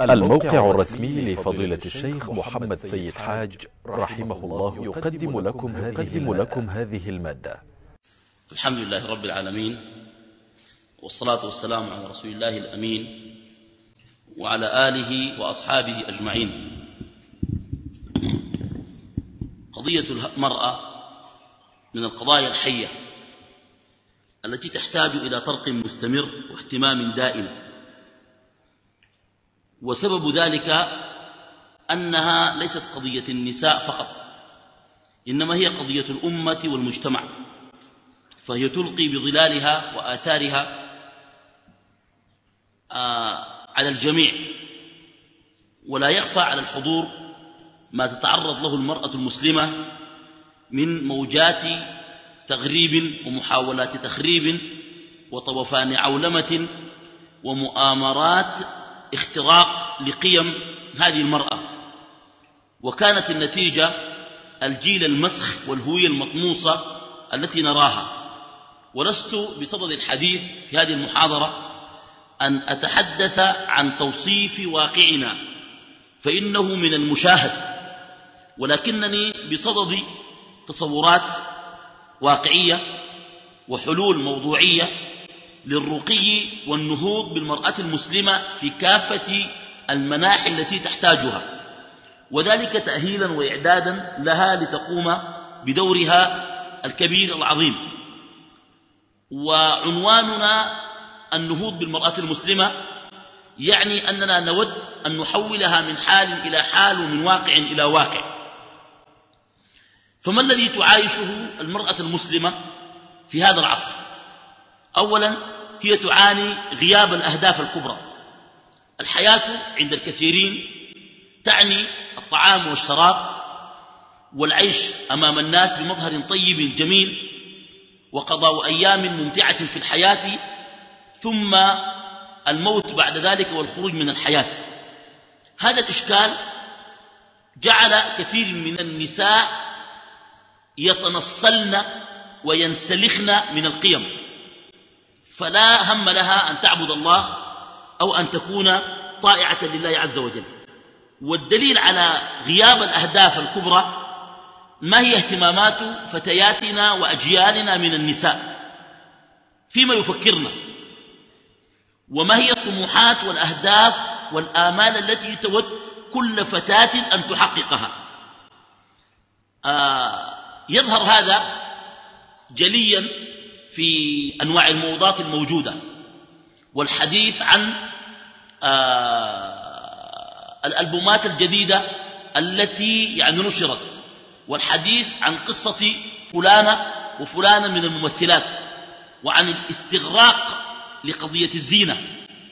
الموقع الرسمي لفضيلة الشيخ محمد سيد حاج رحمه الله يقدم لكم هذه, لكم هذه ا ل م ا د ة الحمد لله رب العالمين والصلاة والسلام على رسول الله الأمين وعلى آله وأصحابه أجمعين. قضية المرأة من القضايا الحية التي تحتاج إلى طرق مستمر واهتمام دائم. وسبب ذلك أنها ليست قضية النساء فقط إنما هي قضية الأمة والمجتمع فهي تلقي بظلالها وآثارها آه، على الجميع ولا يخفى على الحضور ما تتعرض له المرأة المسلمة من موجات تغريب ومحاولات تخريب وطوفان عولمة ومؤامرات اختراق لقيم هذه المرأة. وكانت النتيجة الجيل المسخ والهوية المطموسة التي نراها. ولست بصدد الحديث في هذه المحاضرة أن أتحدث عن توصيف واقعنا فإنه من المشاهد. ولكنني بصدد تصورات واقعية وحلول موضوعية للرقي والنهوض بالمرأة المسلمة في كافة المناحي التي تحتاجها. وذلك تأهيلا وإعدادا لها لتقوم بدورها الكبير العظيم. وعنواننا النهوض بالمرأة المسلمة يعني أننا نود أن نحولها من حال إلى حال ومن واقع إلى واقع. فما الذي تعايشه المرأة المسلمة في هذا العصر؟ أولا هي تعاني غياب الأهداف الكبرى. الحياة عند الكثيرين تعني الطعام والشراب والعيش أمام الناس بمظهر طيب جميل وقضاء أيام ممتعة في الحياة ثم الموت بعد ذلك والخروج من الحياة. هذا الإشكال جعل كثير من النساء يتنصلن وينسلخن من القيم. فلا هم لها أن تعبد الله أو أن تكون طائعة لله عز وجل. والدليل على غياب الأهداف الكبرى ما هي اهتمامات فتياتنا وأجيالنا من النساء فيما يفكرن وما هي الطموحات والأهداف والآمال التي تود كل فتاة أن تحققها. آه يظهر هذا جليا في أنواع الموضات الموجودة والحديث عن آه، الألبومات الجديدة التي يعني نشرت والحديث عن قصة فلانة وفلانة من الممثلات وعن الاستغراق لقضية الزينة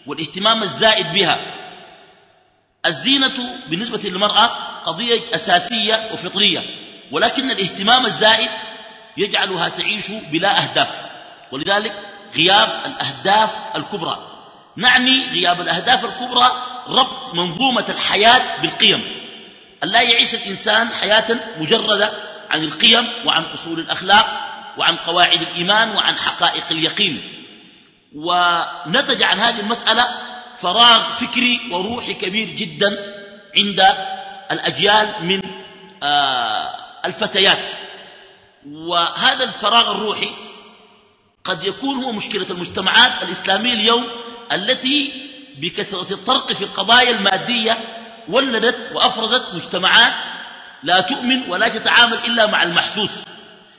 والاهتمام الزائد بها. الزينة بالنسبة للمرأة قضية أساسية وفطرية ولكن الاهتمام الزائد يجعلها تعيش بلا أهداف. ولذلك غياب الأهداف الكبرى. نعني غياب الأهداف الكبرى ربط منظومة الحياة بالقيم. أن لا يعيش الإنسان حياة مجردة عن القيم وعن أصول الأخلاق وعن قواعد الإيمان وعن حقائق اليقين. ونتج عن هذه المسألة فراغ فكري وروحي كبير جدا عند الأجيال من آه، الفتيات. وهذا الفراغ الروحي قد يكون هو مشكلة المجتمعات الإسلامية اليوم التي بكثرة الطرق في القضايا المادية ولدت وأفرزت مجتمعات لا تؤمن ولا تتعامل إلا مع المحسوس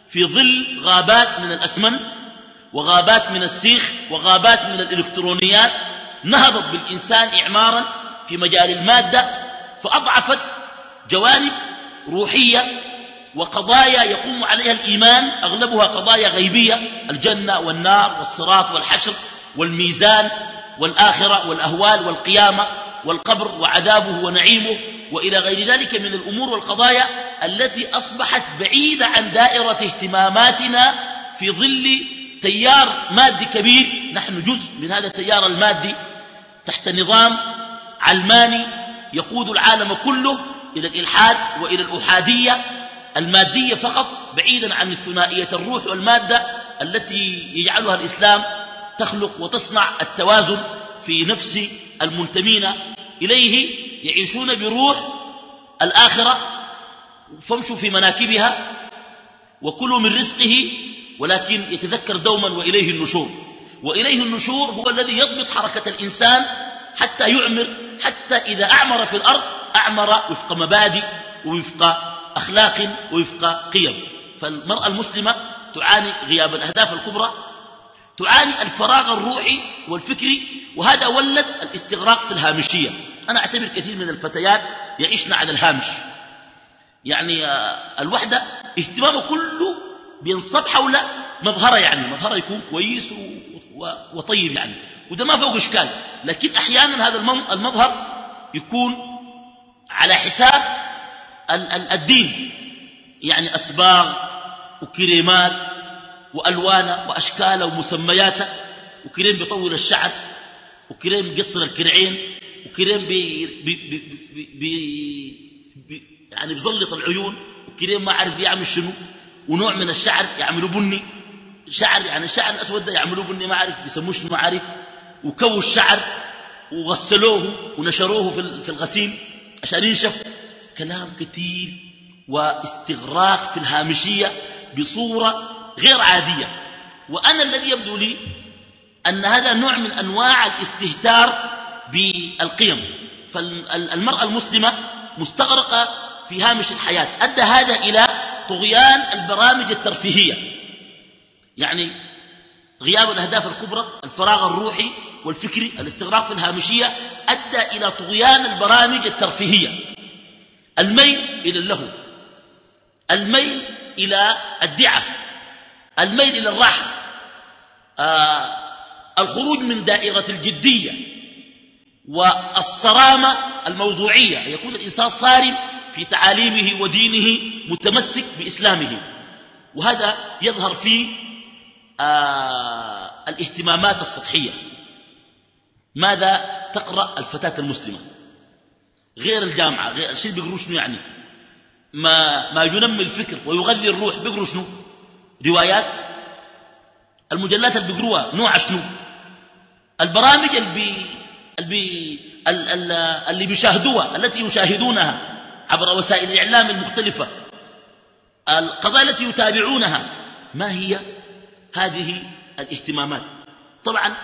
في ظل غابات من الأسمنت وغابات من السيخ وغابات من الإلكترونيات نهضت بالإنسان إعمارا في مجال المادة فأضعفت جوانب روحية وقضايا يقوم عليها الإيمان أغلبها قضايا غيبية الجنة والنار والصراط والحشر والميزان والآخرة والأهوال والقيامة والقبر وعذابه ونعيمه وإلى غير ذلك من الأمور والقضايا التي أصبحت بعيدة عن دائرة اهتماماتنا في ظل تيار مادي كبير. نحن جزء من هذا التيار المادي تحت نظام علماني يقود العالم كله إلى الإلحاد وإلى الأحادية المادية فقط بعيدا عن الثنائية الروح والمادة التي يجعلها الإسلام تخلق وتصنع التوازن في نفس المنتمين إليه يعيشون بروح الآخرة. فامشوا في مناكبها وكلوا من رزقه ولكن يتذكر دوما وإليه النشور. وإليه النشور هو الذي يضبط حركة الإنسان حتى يعمر حتى إذا أعمر في الأرض أعمر وفق مبادئ ووفق أخلاق ووفق قيم. فالمرأة المسلمة تعاني غياب الأهداف الكبرى تعاني الفراغ الروحي والفكري وهذا ولد الاستغراق في الهامشية. أنا أعتبر كثير من الفتيات يعيشن على الهامش. يعني آه، الوحدة اهتمامه كله بينصب حول مظهره يعني مظهره يكون كويس وطيب يعني وده ما فوق إشكال. لكن أحيانا هذا المظهر يكون على حساب الدين. يعني أصباغ وكريمات وألوانه وأشكاله ومسمياته وكريم بيطول الشعر وكريم بيقصر الكرعين وكريم بي بي بي بي بي يعني بيزلط العيون. وكريم ما عارف يعمل شنو. ونوع من الشعر يعملوا بني. شعر يعني الشعر الأسود ده يعملوه بني ما عارف بيسموه شنو ما عارف وكووا الشعر وغسلوه ونشروه في الغسيل عشان ينشف. كلام كثير واستغراق في الهامشية بصورة غير عادية. وأنا الذي يبدو لي أن هذا نوع من أنواع الاستهتار بالقيم. فالمرأة المسلمة مستغرقة في هامش الحياة. أدى هذا إلى طغيان البرامج الترفيهية. يعني غياب الأهداف الكبرى الفراغ الروحي والفكري الاستغراق في الهامشية أدى إلى طغيان البرامج الترفيهية. الميل إلى اللهو. الميل إلى الدعة. الميل إلى الراحة آه الخروج من دائرة الجدية والصرامة الموضوعية. يكون الإنسان صارم في تعاليمه ودينه متمسك بإسلامه. وهذا يظهر في آه الاهتمامات السطحية. ماذا تقرأ الفتاة المسلمة؟ غير الجامعة غير الشيء بيقروا شنو يعني؟ ما, ما ينمي الفكر ويغذي الروح بيقروا شنو؟ روايات. المجلات اللي بيقروها نوع شنو؟ البرامج اللي اللي, اللي بيشاهدوها التي يشاهدونها عبر وسائل الإعلام المختلفة. القضايا التي يتابعونها ما هي هذه الاهتمامات؟ طبعا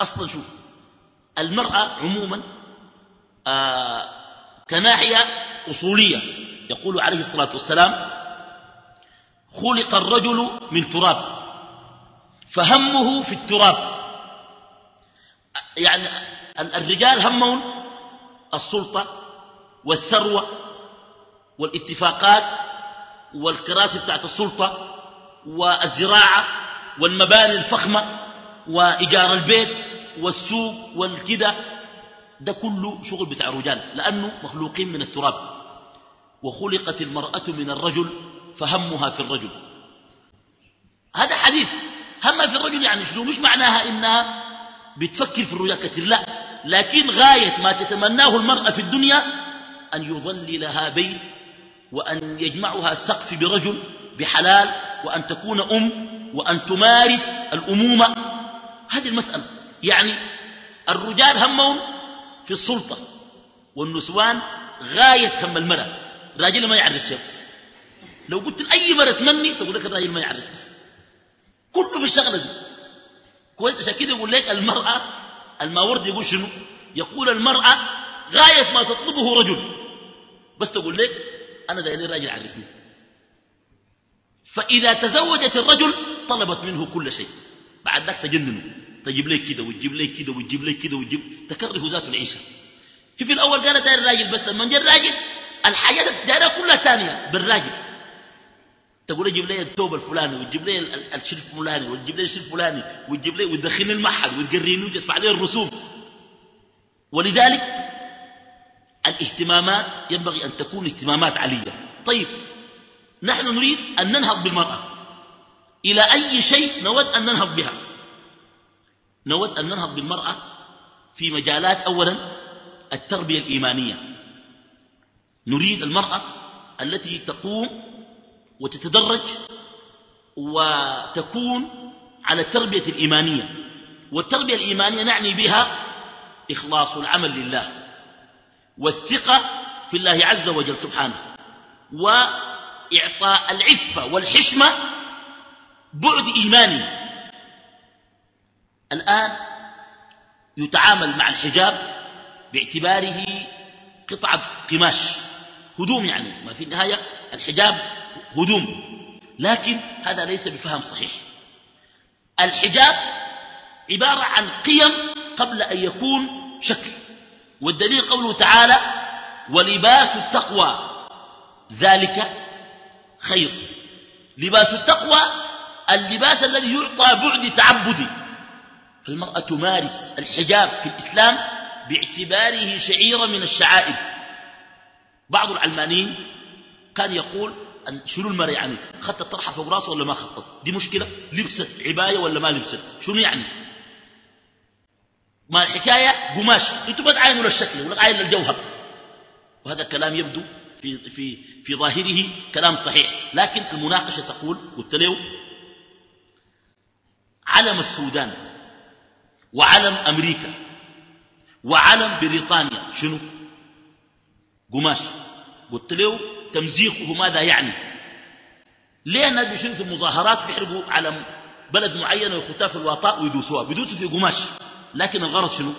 أصلا شوف المرأة عموما آه كناحية أصولية. يقول عليه الصلاة والسلام خلق الرجل من تراب فهمه في التراب. يعني الرجال همهم السلطة والثروة والاتفاقات والكراسي بتاعت السلطة والزراعة والمباني الفخمة وإيجار البيت والسوق والكده ده كله شغل بتاع الرجال لأنه مخلوقين من التراب. وخلقت المرأة من الرجل فهمها في الرجل. هذا حديث. هم في الرجل يعني شنو؟ مش معناها إنها بتفكر في الرجال كثير لا. لكن غاية ما تتمناه المرأة في الدنيا أن يظللها بيت وأن يجمعها السقف برجل بحلال وأن تكون أم وأن تمارس الأمومة. هذه المسألة. يعني الرجال همهم في السلطة والنسوان غاية هم المرأة. الراجل ما يعرس بس. لو قلت لأي مرة تمني تقول لك الراجل ما يعرس بس. كله في الشغلة دي. كويس عشان كده يقول لك المرأة الماورد يقول شنو؟ يقول المرأة غاية ما تطلبه رجل. بس تقول لك أنا داير راجل يعرسني. فإذا تزوجت الرجل طلبت منه كل شيء. بعد ذاك تجننه. تجيب لي كده؟ وتجيب لي كده؟ وتجيب لي كده؟ وتجيب تكره ذات العيشة. في في الأول كانت داير راجل بس لما جاء الراجل الحاجات دايرة كلها ثانية بالراجل. تقول جيب لي الثوب الفلاني وتجيب لي الشيء الفلاني وتجيب لي الشيء الفلاني وتجيب لي وتدخلني المحل وتقريني وتدفع لي الرسوم. ولذلك الاهتمامات ينبغي أن تكون اهتمامات علية. طيب نحن نريد أن ننهض بالمرأة. إلى أي شيء نود أن ننهض بها. نود أن ننهض بالمرأة في مجالات أولا التربية الإيمانية. نريد المرأة التي تقوم وتتدرج وتكون على التربية الإيمانية. والتربية الإيمانية نعني بها إخلاص العمل لله والثقة في الله عز وجل سبحانه وإعطاء العفة والحشمة بعد إيماني. الآن يتعامل مع الحجاب باعتباره قطعة قماش هدوم يعني. ما في النهاية الحجاب هدوم. لكن هذا ليس بفهم صحيح. الحجاب عبارة عن قيم قبل أن يكون شكل. والدليل قوله تعالى ولباس التقوى ذلك خير. لباس التقوى اللباس الذي يعطى بعد تعبدي فالمرأة تمارس الحجاب في الإسلام باعتباره شعيرة من الشعائر. بعض العلمانيين كان يقول شنو المرأة يعني؟ خطت طرحة فوق راسه ولا ما خطت دي مشكلة. لبست عباية ولا ما لبست؟ شنو يعني؟ ما الحكاية؟ قماش. أنتوا ما تعاينوا للشكل ولا تعاينوا للجوهر وهذا كلام يبدو في, في, في ظاهره كلام صحيح. لكن المناقشة تقول قلت له علم السودان وعلم أمريكا وعلم بريطانيا شنو؟ قماش. قلت له تمزيقه ماذا يعني؟ ليه الناس بيشيلوا في المظاهرات بيحرقوا علم بلد معين ويخطها في الواطاء ويدوسوها؟ بيدوسوا في قماش. لكن الغرض شنو؟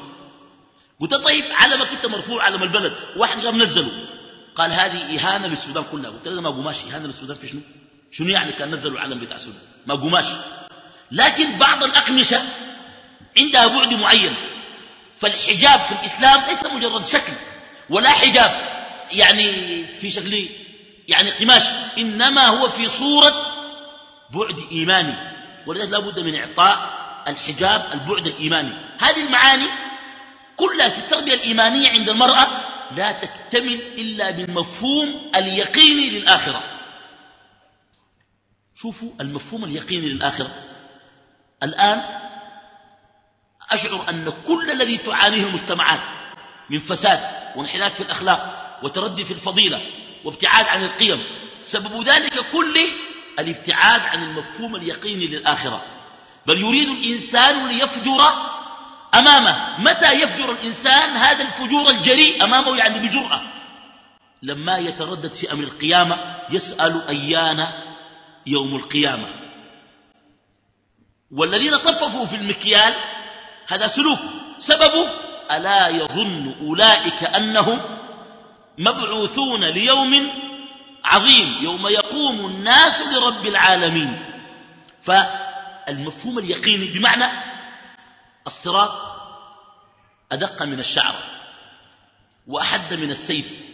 قلت طيب علمك انت مرفوع علم البلد واحد قام نزله. قال هذه إهانة للسودان كلها. قلت له ما قماش إهانة للسودان في شنو؟ شنو يعني كان نزلوا العلم بتاع السودان؟ ما قماش. لكن بعض الأقمشة عندها بعد معين. فالحجاب في الإسلام ليس مجرد شكل ولا حجاب يعني في شكل يعني قماش إنما هو في صورة بعد إيماني. ولذلك لا بد من إعطاء الحجاب البعد الإيماني. هذه المعاني كلها في التربية الإيمانية عند المرأة لا تكتمل إلا بالمفهوم اليقيني للآخرة. شوفوا المفهوم اليقيني للآخرة. الآن أشعر أن كل الذي تعانيه المجتمعات من فساد وانحراف في الأخلاق وتردي في الفضيلة وابتعاد عن القيم سبب ذلك كله الابتعاد عن المفهوم اليقيني للآخرة. بل يريد الإنسان ليفجر أمامه. متى يفجر الإنسان هذا الفجور الجريء أمامه يعني بجرأة؟ لما يتردد في أمر القيامة يسأل أيان يوم القيامة. والذين طففوا في المكيال هذا سلوك. سببه ألا يظن أولئك أنهم مبعوثون ليوم عظيم يوم يقوم الناس لرب العالمين. فالمفهوم اليقيني بمعنى الصراط أدق من الشعر وأحد من السيف.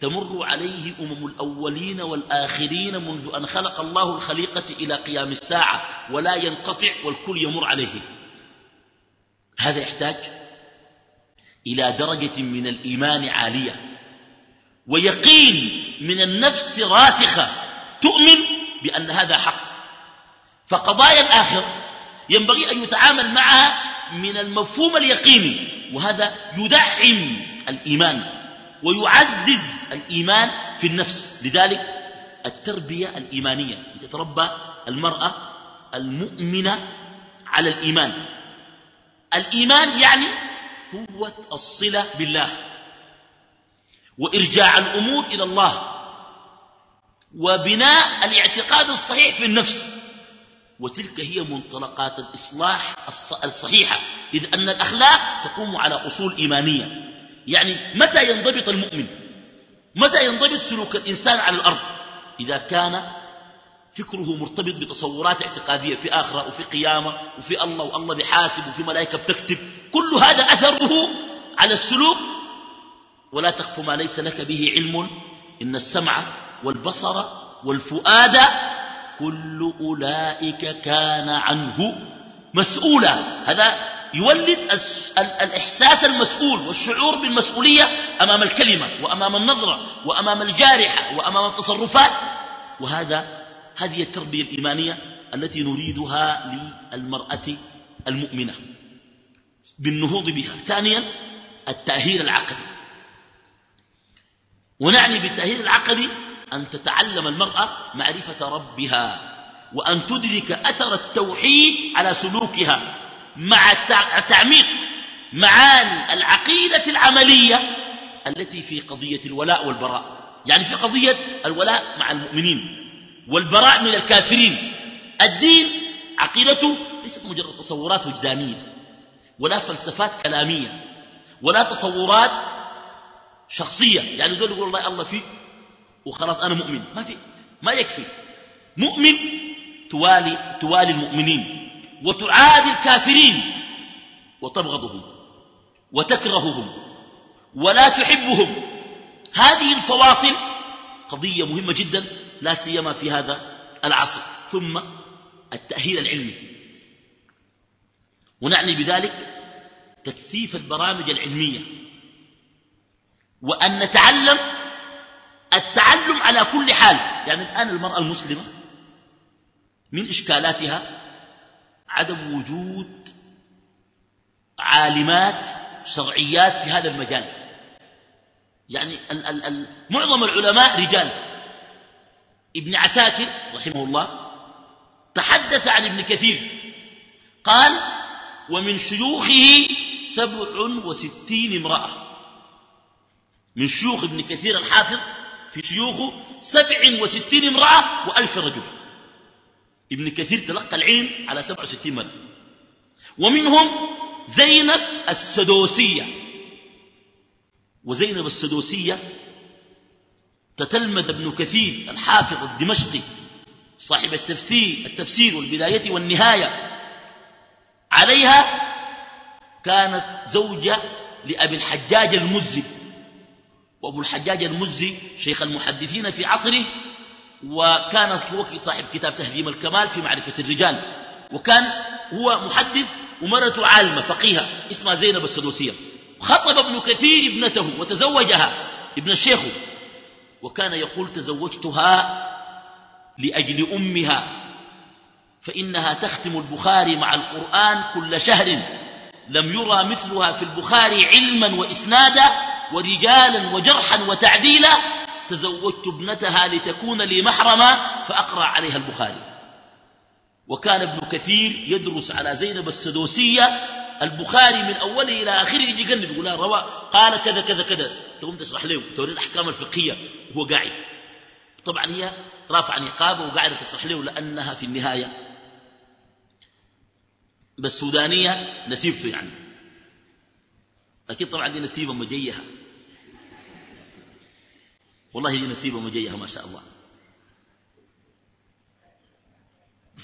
تمر عليه أمم الأولين والآخرين منذ أن خلق الله الخليقة إلى قيام الساعة ولا ينقطع والكل يمر عليه. هذا يحتاج إلى درجة من الإيمان عالية ويقين من النفس راسخة تؤمن بأن هذا حق. فقضايا الآخر ينبغي أن يتعامل معها من المفهوم اليقيني وهذا يدعم الإيمان ويعزز الإيمان في النفس. لذلك التربية الإيمانية تتربى المرأة المؤمنة على الإيمان. الإيمان يعني قوة الصلة بالله وإرجاع الأمور إلى الله وبناء الاعتقاد الصحيح في النفس وتلك هي منطلقات الإصلاح الصحيحة إذ أن الأخلاق تقوم على أصول إيمانية. يعني متى ينضبط المؤمن؟ متى ينضبط سلوك الإنسان على الأرض؟ إذا كان فكره مرتبط بتصورات اعتقادية في آخرة وفي قيامة وفي الله والله بحاسب وفي ملائكة بتكتب. كل هذا أثره على السلوك. ولا تخف ما ليس لك به علم. إن السمع والبصر والفؤاد كل أولئك كان عنه مسؤولا. هذا يولد الإحساس المسؤول والشعور بالمسؤولية أمام الكلمة وأمام النظرة وأمام الجارحة وأمام التصرفات. وهذا هذه التربية الإيمانية التي نريدها للمرأة المؤمنة. بالنهوض بها. ثانيا التأهيل العقلي ونعني بالتأهيل العقلي أن تتعلم المرأة معرفة ربها وأن تدرك أثر التوحيد على سلوكها مع تعميق معاني العقيدة العملية التي في قضية الولاء والبراء. يعني في قضية الولاء مع المؤمنين. والبراء من الكافرين. الدين عقيدته ليست مجرد تصورات وجدانية ولا فلسفات كلامية ولا تصورات شخصية. يعني زول يقول الله الله فيه وخلاص أنا مؤمن. ما في ما يكفي. مؤمن توالي, توالي المؤمنين وتعادي الكافرين وتبغضهم وتكرههم ولا تحبهم. هذه الفواصل قضية مهمة جدا. لا سيما في هذا العصر. ثم التأهيل العلمي. ونعني بذلك تكثيف البرامج العلمية. وأن نتعلم التعلم على كل حال. يعني الآن المرأة المسلمة من إشكالاتها عدم وجود عالمات شرعيات في هذا المجال. يعني ال ال ال معظم العلماء رجال. ابن عساكر رحمه الله تحدث عن ابن كثير قال ومن شيوخه سبع وستين امرأة. من شيوخ ابن كثير الحافظ في شيوخه سبع وستين امرأة وألف رجل. ابن كثير تلقى العلم على سبع وستين مرة. ومنهم زينب السدوسية. وزينب السدوسية تتلمذ ابن كثير الحافظ الدمشقي صاحب التفسير التفسير والبداية والنهاية. عليها كانت زوجة لأبي الحجاج المزي. وأبو الحجاج المزي شيخ المحدثين في عصره وكان صاحب كتاب تهذيم الكمال في معرفة الرجال. وكان هو محدث ومرته عالمة فقيهة اسمها زينب السدوسية. خطب ابن كثير ابنته وتزوجها ابن الشيخ. وكان يقول تزوجتها لأجل أمها فإنها تختم البخاري مع القرآن كل شهر لم يرى مثلها في البخاري علما وإسنادا ورجالا وجرحا وتعديلا تزوجت ابنتها لتكون لي محرما فأقرأ عليها البخاري. وكان ابن كثير يدرس على زينب السدوسية البخاري من أوله إلى آخره يجي يقلب يقول روى قال كذا كذا كذا. تقوم تشرح له توري الأحكام الفقهية وهو قاعد. طبعا هي رافعة نقابه وقاعدة تشرح له لأنها في النهاية بس سودانية نسيبته يعني. لكن طبعا دي نسيبة مجيها والله دي نسيبة مجيها ما شاء الله.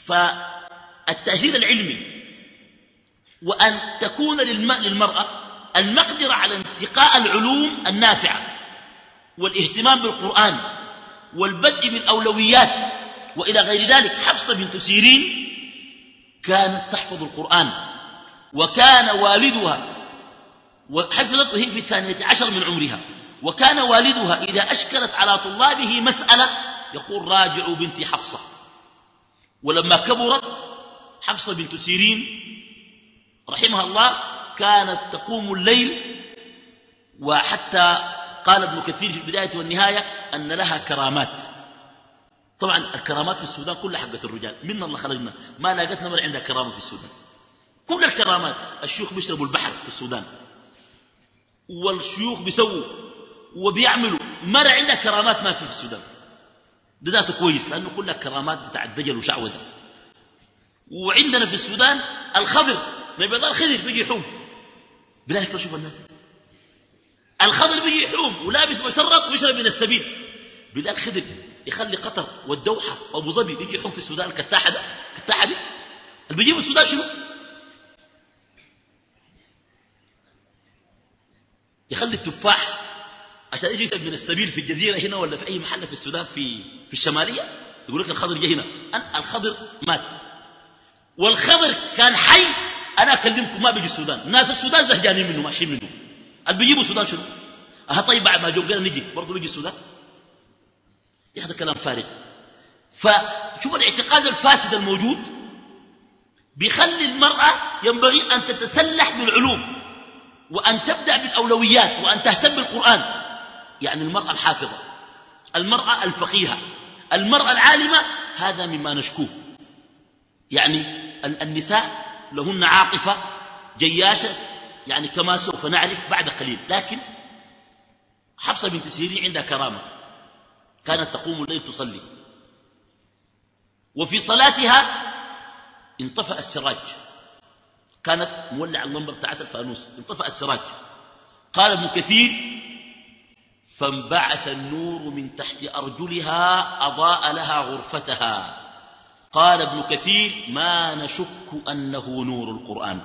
فالتأثير العلمي وأن تكون للمرأة المقدرة على انتقاء العلوم النافعة والاهتمام بالقرآن والبدء بالأولويات وإلى غير ذلك حفصة بنت سيرين كانت تحفظ القرآن وكان والدها وحفظته هي في الثانية عشر من عمرها وكان والدها إذا أشكلت على طلابه مسألة يقول راجعوا بنتي حفصة ولما كبرت حفصة بنت سيرين رحمها الله كانت تقوم الليل وحتى قال ابن كثير في البداية والنهاية أن لها كرامات. طبعا الكرامات في السودان كلها حقت الرجال. من الله خرجنا ما لاقتنا مرة عندها كرامة في السودان. كل الكرامات الشيوخ بيشربوا البحر في السودان. والشيوخ بيسووا وبيعملوا. مرة عندها كرامات ما في في السودان. ده ذاته كويس لأنه كلها كرامات بتاع الدجل وشعوذة. وعندنا في السودان الخضر. نبي الله الخضر بيجي يحوم. بالله شوف الناس. دي الخضر بيجي يحوم ولابس مشرط ويشرب من السبيل. بالله الخضر يخلي قطر والدوحة وأبو ظبي بيجي يحوم في السودان الكتاحة ده. الكتاحة دي؟ اللي بيجيبوا السودان شنو؟ يخلي التفاح عشان يجي من السبيل في الجزيرة هنا ولا في أي محل في السودان في, في الشمالية. يقول لك الخضر جه هنا. الخضر مات. والخضر كان حي أنا أكلمكم ما بيجي السودان. ناس السودان زهجانين منه ماشيين منه اللي بيجيبوا السودان شنو؟ أها طيب بعد ما جو قال نجي برضه بيجي السودان؟ يا هذا كلام فارغ. فشوف الاعتقاد الفاسد الموجود. بيخلي المرأة ينبغي أن تتسلح بالعلوم وأن تبدأ بالأولويات وأن تهتم بالقرآن. يعني المرأة الحافظة المرأة الفقيهة المرأة العالمة هذا مما نشكوه. يعني النساء لهن عاطفة جياشة يعني كما سوف نعرف بعد قليل. لكن حفصة بنت سيرين عندها كرامة. كانت تقوم الليل تصلي. وفي صلاتها انطفأ السراج. كانت مولع المنبر بتاعت الفانوس. انطفأ السراج. قال ابن كثير فانبعث النور من تحت أرجلها أضاء لها غرفتها. قال ابن كثير ما نشك أنه نور القرآن.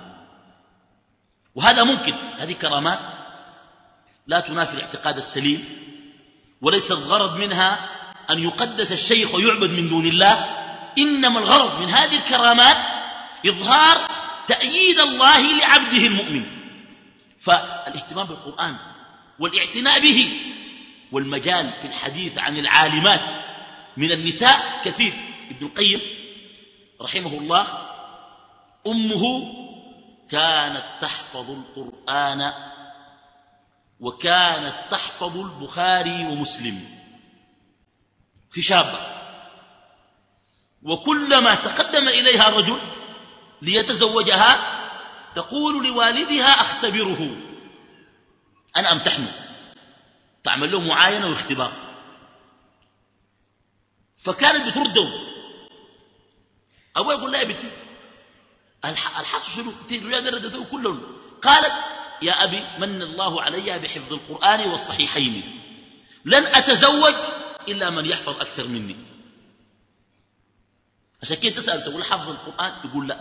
وهذا ممكن هذه كرامات. لا تنافي الاعتقاد السليم وليس الغرض منها أن يقدس الشيخ ويعبد من دون الله إنما الغرض من هذه الكرامات إظهار تأييد الله لعبده المؤمن. فالاهتمام بالقرآن والاعتناء به والمجال في الحديث عن العالمات من النساء كثير. ابن القيم رحمه الله أمه كانت تحفظ القرآن وكانت تحفظ البخاري ومسلم. في شابة. وكلما تقدم إليها رجل ليتزوجها تقول لوالدها أختبره. أنا أمتحنه تعمل له معاينة واختبار. فكانت بترده أبوه يقول لا يا بنتي. الحص شنو؟ الرجال ردته كلهم. قالت يا أبي من الله علي بحفظ القرآن والصحيحين. لن أتزوج إلا من يحفظ أكثر مني. عشان كده تسأل تقول حفظ القرآن؟ يقول لا.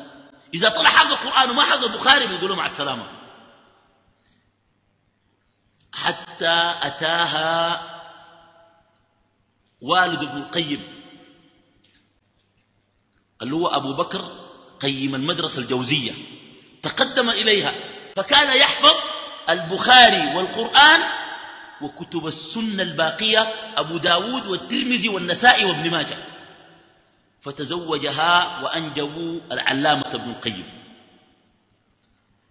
إذا طلع حفظ القرآن وما حفظ البخاري بيقول له مع السلامة. حتى أتاها والد ابن القيم. اللي هو أبو بكر قيم المدرسة الجوزية تقدم إليها فكان يحفظ البخاري والقرآن وكتب السنة الباقية أبو داود والترمذي والنسائي وابن ماجه. فتزوجها وأنجبوا العلامة ابن القيم.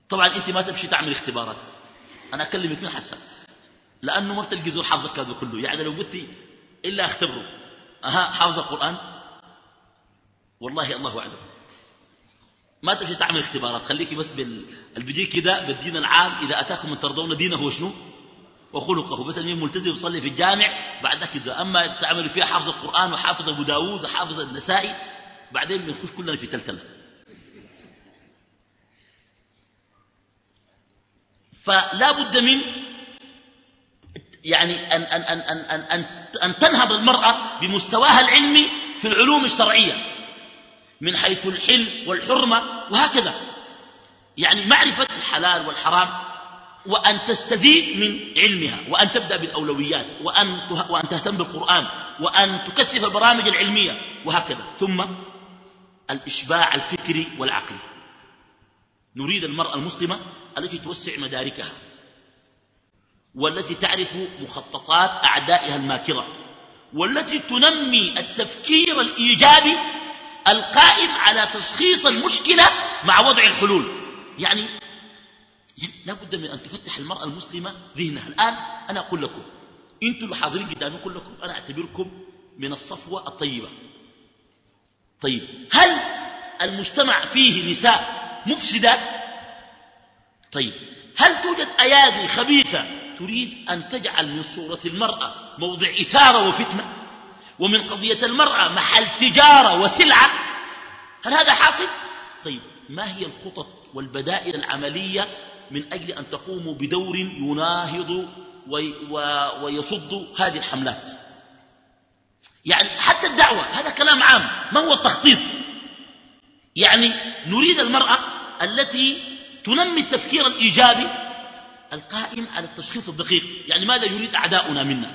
طبعا أنت ما تمشي تعمل اختبارات. أنا أكلمك من حسن. لأنه ما بتلقي زول حافظ الكتاب كله. يعني لو قلت إلا أختبره. أها حافظ القرآن؟ والله الله أعلم. ما تمشي تعمل اختبارات خليكي بس بال... البيجي كده بالدين العام إذا أتاكم من ترضون دينه وشنو؟ وخلقه. بس أنه ملتزم يصلي في الجامع بعد كذا أما تعمل فيها حافظ القرآن وحافظ أبو داود وحافظ النسائي بعدين بنخش كلنا في تلتلة. فلا بد من يعني أن, أن, أن, أن, أن, أن تنهض المرأة بمستواها العلمي في العلوم الشرعية. من حيث الحل والحرمة وهكذا. يعني معرفة الحلال والحرام وأن تستزيد من علمها وأن تبدأ بالأولويات وأن, وأن تهتم بالقرآن وأن تكثف البرامج العلمية وهكذا. ثم الإشباع الفكري والعقلي. نريد المرأة المسلمة التي توسع مداركها والتي تعرف مخططات أعدائها الماكرة والتي تنمي التفكير الإيجابي القائم على تشخيص المشكلة مع وضع الحلول. يعني لا بد من أن تفتح المرأة المسلمة ذهنها. الآن أنا أقول لكم أنتم اللي حاضرين قدامي لكم أنا أعتبركم من الصفوة الطيبة. طيب هل المجتمع فيه نساء مفسدات طيب هل توجد أيادي خبيثة تريد أن تجعل من صورة المرأة موضع إثارة وفتنة؟ ومن قضية المرأة محل تجارة وسلعة. هل هذا حاصل؟ طيب ما هي الخطط والبدائل العملية من أجل أن تقوموا بدور يناهض ويصد هذه الحملات؟ يعني حتى الدعوة هذا كلام عام ما هو التخطيط؟ يعني نريد المرأة التي تنمي التفكير الإيجابي القائم على التشخيص الدقيق. يعني ماذا يريد أعداؤنا منا؟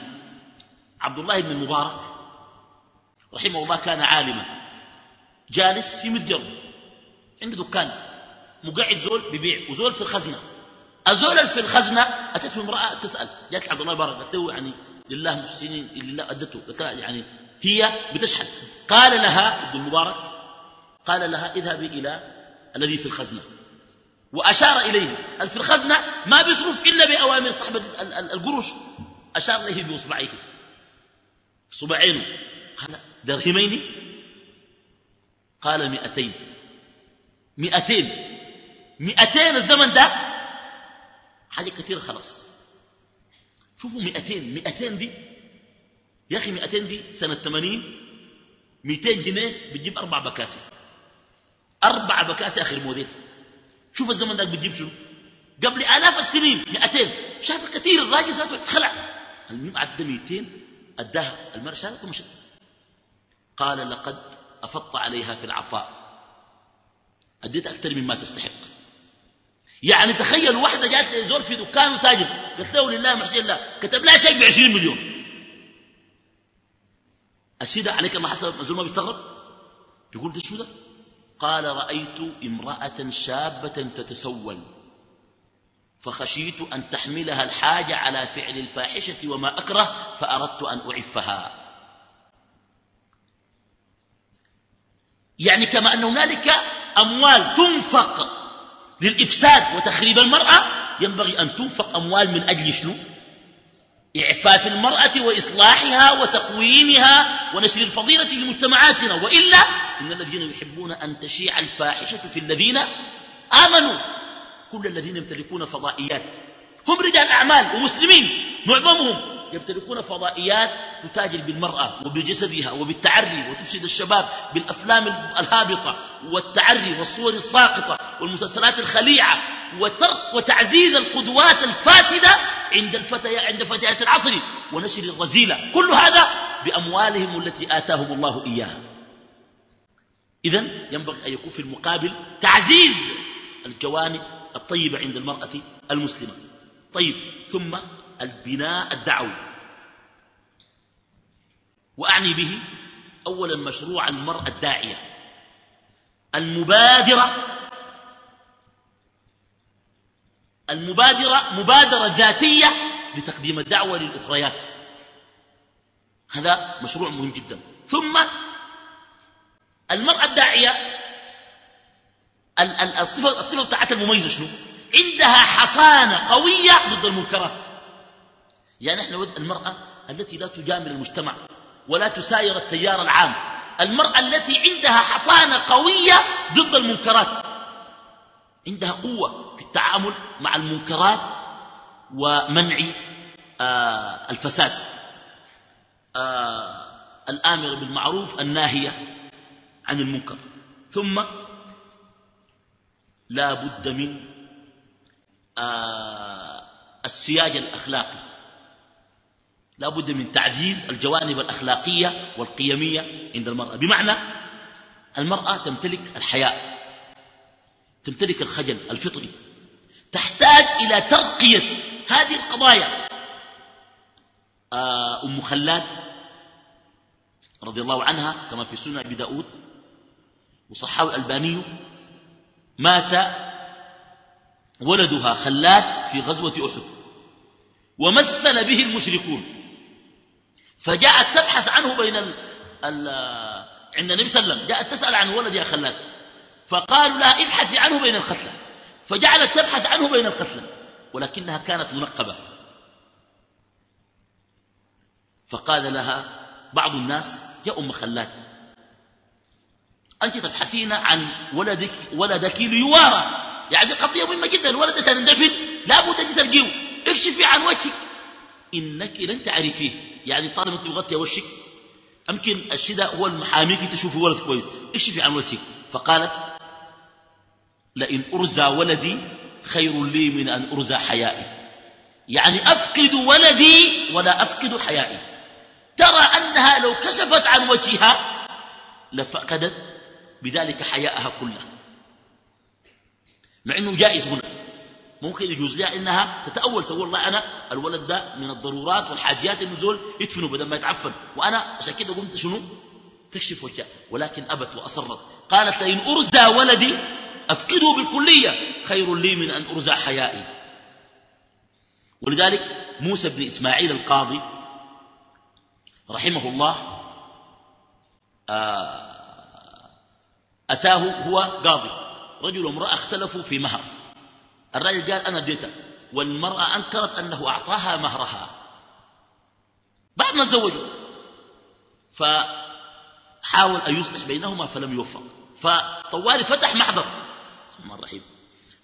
عبد الله بن المبارك رحمه الله كان عالما. جالس في متجر. عنده دكان. مقعد زول ببيع وزول في الخزنة. الزول في الخزنة؟ أتته امرأة تسأل. جاءت عبد الله المبارك قالت يعني لله محسنين لله أدته. قالت يعني هي بتشحن قال لها ابن المبارك قال لها اذهبي إلى الذي في الخزنة. وأشار إليه. في الخزنة ما بيصرف إلا بأوامر صاحبة القروش. أشار إليه بإصبعيه. صبعينه قال درهمين؟ قال مئتين. مئتين. مئتين الزمن ده؟ حاجة كثيرة خلاص. شوفوا 200 200 دي يا أخي 200 دي سنة 80 200 جنيه بتجيب أربع بكاسي أربع بكاسي آخر موديل. شوف الزمن ده بتجيب شنو؟ قبل آلاف السنين 200 شاف كثير الراجل ذاته خلع. المهم عدى 200 أداها المرأة شالت ومشت قال لقد أفضت عليها في العطاء. أديت أكثر مما تستحق. يعني تخيل واحدة جات زور في دكان وتاجر. قلت له لله محسن الله كتب لها شيك ب 20 مليون. الشيء عليك الله حسب مزول ما بيستغرب؟ يقول ده شو ده؟ قال رأيت امرأة شابة تتسول. فخشيت أن تحملها الحاجة على فعل الفاحشة وما أكره فأردت أن أعفها. يعني كما أن هنالك أموال تنفق للإفساد وتخريب المرأة ينبغي أن تنفق أموال من أجل شنو؟ إعفاف المرأة وإصلاحها وتقويمها ونشر الفضيلة لمجتمعاتنا. وإلا إن الذين يحبون أن تشيع الفاحشة في الذين آمنوا كل الذين يمتلكون فضائيات. هم رجال أعمال ومسلمين معظمهم يمتلكون فضائيات تتاجر بالمرأة وبجسدها وبالتعري وتفسد الشباب بالأفلام الهابطة والتعري والصور الساقطة والمسلسلات الخليعة وتعزيز القدوات الفاسدة عند الفتيات عند فتيات العصر ونشر الرزيلة. كل هذا بأموالهم التي آتاهم الله إياها. إذن ينبغي أن يكون في المقابل تعزيز الجوانب الطيبة عند المرأة المسلمة. طيب ثم البناء الدعوي. وأعني به أولا مشروع المرأة الداعية. المبادرة المبادرة مبادرة ذاتية لتقديم الدعوة للأخريات. هذا مشروع مهم جدا. ثم المرأة الداعية الصفة, الصفة بتاعتها المميزة شنو؟ عندها حصانة قوية ضد المنكرات. يعني إحنا ود المرأة التي لا تجامل المجتمع ولا تساير التيار العام. المرأة التي عندها حصانة قوية ضد المنكرات. عندها قوة في التعامل مع المنكرات ومنع آه الفساد. آه الآمر بالمعروف الناهية عن المنكر. ثم لا بد من آه السياج الأخلاقي. لا بد من تعزيز الجوانب الأخلاقية والقيمية عند المرأة. بمعنى المرأة تمتلك الحياء تمتلك الخجل الفطري تحتاج إلى ترقية هذه القضايا. آه، أم خلاد رضي الله عنها كما في سنة أبي داود وصحاوي الألباني مات ولدها خلاد في غزوة أحد ومثل به المشركون. فجاءت تبحث عنه بين ال ال عند النبي صلى الله عليه وسلم. جاءت تسأل عن ولدها خلاد. فقالوا لها ابحثي عنه بين القتلى. فجعلت تبحث عنه بين القتلى. ولكنها كانت منقبة. فقال لها بعض الناس يا أم خلاد أنت تبحثين عن ولدك, ولدك ليوارى. يعني قضية مهمة جدا. الولد سيندفن لا بد أن تلقيه. اكشفي عن وجهك. إنك لن تعرفيه. يعني طالما أنت مغطية وشك أمكن الشدة هو المحاميك تشوفي ولد كويس. اكشفي عن وجهك فقالت لئن أرزى ولدي خير لي من أن أرزى حيائي. يعني أفقد ولدي ولا أفقد حيائي. ترى أنها لو كشفت عن وجهها لفقدت بذلك حياءها كله مع أنه جائز هنا. ممكن يجوز لها إنها تتأول تقول والله أنا الولد ده من الضرورات والحاجيات النزول يدفنوا بدل ما يتعفن. وأنا عشان كده قمت شنو؟ تكشف وجهها ولكن أبت وأصرت. قالت لئن ارزى ولدي أفقده بالكلية. خير لي من أن ارزى حيائي. ولذلك موسى بن إسماعيل القاضي رحمه الله آه، أتاه هو قاضي. رجل وامرأة اختلفوا في مهر. الرجل قال أنا اديتها والمرأة أنكرت أنه أعطاها مهرها. بعد ما تزوجوا. فحاول أن يصلح بينهما فلم يوفق. فطوالي فتح محضر. بسم الله الرحيم.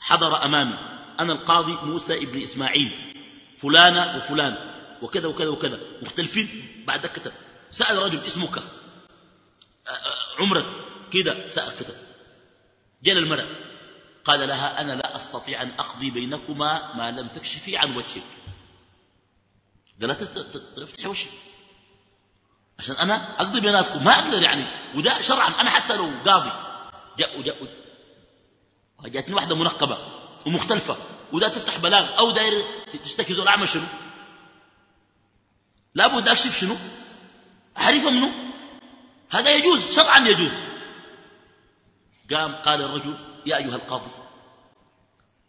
حضر أمامي. أنا القاضي موسى ابن إسماعيل. فلانة وفلان. وكذا وكذا وكذا. مختلفين. بعد كتب سأل رجل اسمك. عمرك. كذا سأل كتب جل المرأة قال لها أنا لا أستطيع أن أقضي بينكما ما لم تكشفي عن وجهك. قالت تفتح وشك. عشان أنا أقضي بيناتكم. ما أقدر يعني. وده شرعا. أنا حتى لو قاضي. جاء جاء جاتني واحدة منقبة ومختلفة. وده تفتح بلاغ. أو داير تشتكي زول أعمل شنو؟ لابد أكشف شنو؟ أعرف منه هذا يجوز. شرعا يجوز. قام قال الرجل يا أيها القاضي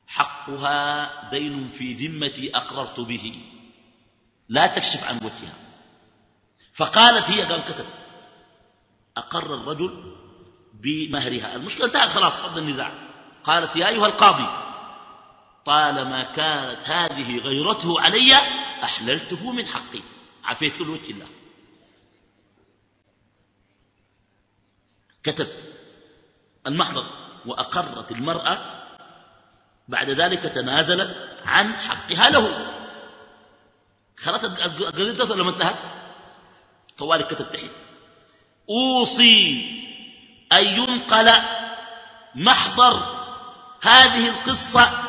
حقها دين في ذمتي أقررت به. لا تكشف عن وجهها. فقالت هي قام كتب أقر الرجل بمهرها. المشكلة انتهت خلاص فضل النزاع. قالت يا أيها القاضي طالما كانت هذه غيرته علي أحللته من حقي. عفيت لوجه الله. كتب المحضر. وأقرت المرأة بعد ذلك تنازلت عن حقها له. خلاص القضية تصل لما انتهت. طوالي كتب تحت أوصي أن ينقل محضر هذه القصة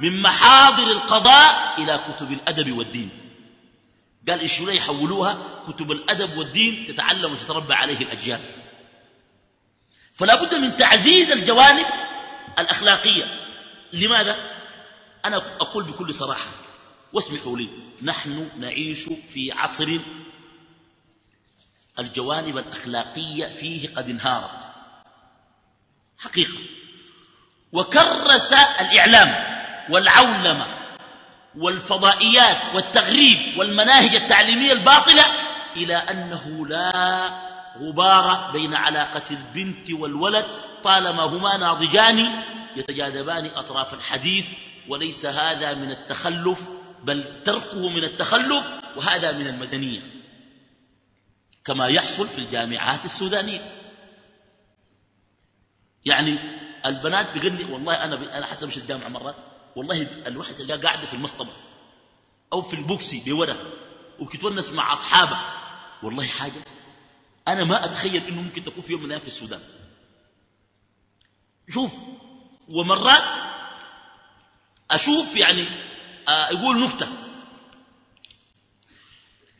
من محاضر القضاء إلى كتب الأدب والدين. قال الشورى يحولوها كتب الأدب والدين تتعلم وتتربى عليه الأجيال. فلا بد من تعزيز الجوانب الأخلاقية. لماذا؟ أنا أقول بكل صراحة واسمحوا لي نحن نعيش في عصر الجوانب الأخلاقية فيه قد انهارت. حقيقة. وكرس الإعلام والعولمة والفضائيات والتغريب والمناهج التعليمية الباطلة إلى أنه لا غبار بين علاقة البنت والولد طالما هما ناضجان يتجاذبان أطراف الحديث وليس هذا من التخلف بل تركه من التخلف وهذا من المدنية. كما يحصل في الجامعات السودانية. يعني البنات بغني والله أنا أنا حسب مش الجامعة مرات والله الواحد تلقاه قاعدة في المصطبة أو في البوكسي بورا وبتتونس مع أصحابه والله حاجة أنا ما أتخيل إنه ممكن تكون في يوم من في السودان. شوف ومرات أشوف يعني آه يقول نكتة.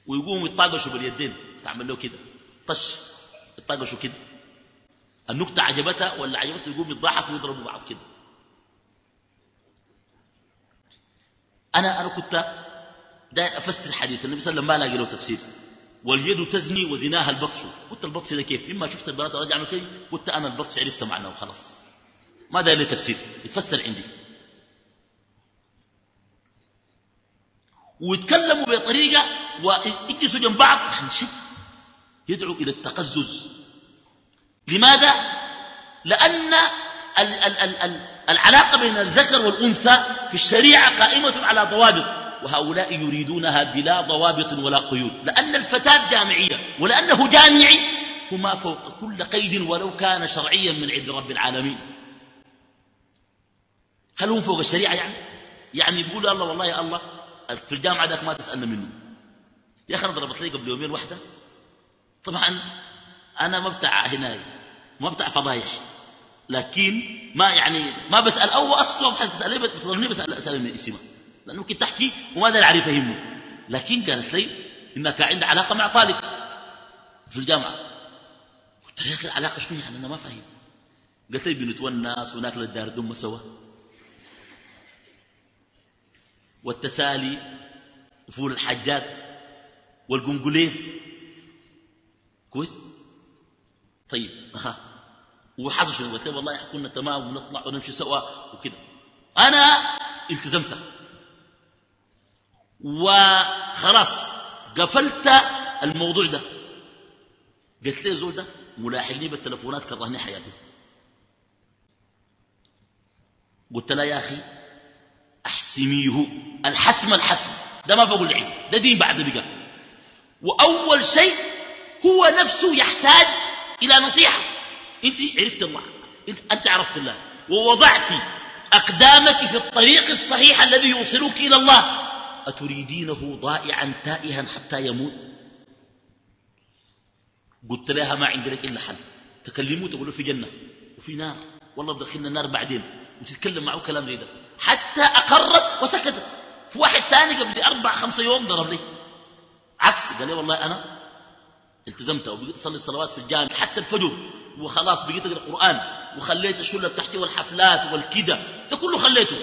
ويقوم يطاقشوا باليدين تعمل له كده. طش يطاقشوا كده. النكتة عجبتها ولا عجبتها يقوم يضحك ويضربوا بعض كده. أنا أنا كنت داير أفسر الحديث النبي صلى الله عليه وسلم ما لاقي له تفسير. واليد تزني وزناها البطش. قلت البطش ده كيف؟ إما شفت البنات رجع من كيف؟ قلت أنا البطش عرفت معناه وخلاص. ما داير له تفسير يتفسر عندي. ويتكلموا بطريقة ويجلسوا جنب بعض. شيء يدعو إلى التقزز. لماذا؟ لأن ال ال ال العلاقة بين الذكر والأنثى في الشريعة قائمة على ضوابط. وهؤلاء يريدونها بلا ضوابط ولا قيود لأن الفتاة جامعية ولأنه جامعي هما فوق كل قيد ولو كان شرعيا من عند رب العالمين هل هم فوق الشريعة يعني يعني بيقولوا الله والله يا الله في الجامعة ذاك ما تسألنا منه يا أخي أنا ضربت لي قبل يومين واحدة طبعا أنا ما بتاع هنا ما بتاع فضايح لكن ما يعني ما بسأل أو أصلا حتى تسألني بتظنني بسأل أسأل من اسمها لأنه ممكن تحكي وما داري عليه فهمه لكن قالت لي إنها كان علاقة مع طالب في الجامعة. قلت لها يا أخي العلاقة شنو يعني؟ أنا ما فاهم. قالت لي بنتونس وناكل الدار دم سوا والتسالي وفول الحجات والقنقليز. كويس؟ طيب. أها. وحصل شنو؟ قلت له والله كنا تمام ونطلع ونمشي سوا وكذا أنا التزمت وخلاص قفلت الموضوع ده. قلت لي زول ده ملاحقني بالتلفونات كرهني حياتي. قلت له يا أخي أحسميه. الحسم الحسم. ده ما بقول عيب. ده دين بعد بقى. وأول شيء هو نفسه يحتاج إلى نصيحة. أنت عرفت الله. انت عرفت الله. ووضعت أقدامك في الطريق الصحيح الذي يوصلك إلى الله. أتريدينه ضائعا تائها حتى يموت؟ قلت لها ما عندي لك إلا حل. تكلموه تقولوا في جنة وفي نار. والله بدخلنا النار بعدين. وتتكلم معه كلام زي ده. حتى أقرت وسكتت. في واحد ثاني قبل أربع خمسة يوم ضرب لي. عكس. قال لي والله أنا التزمت وبقيت أصلي الصلوات في الجامع حتى الفجر. وخلاص بقيت أقرأ القرآن وخليت الشلة بتاعتي والحفلات والكدة. ده كله خليته.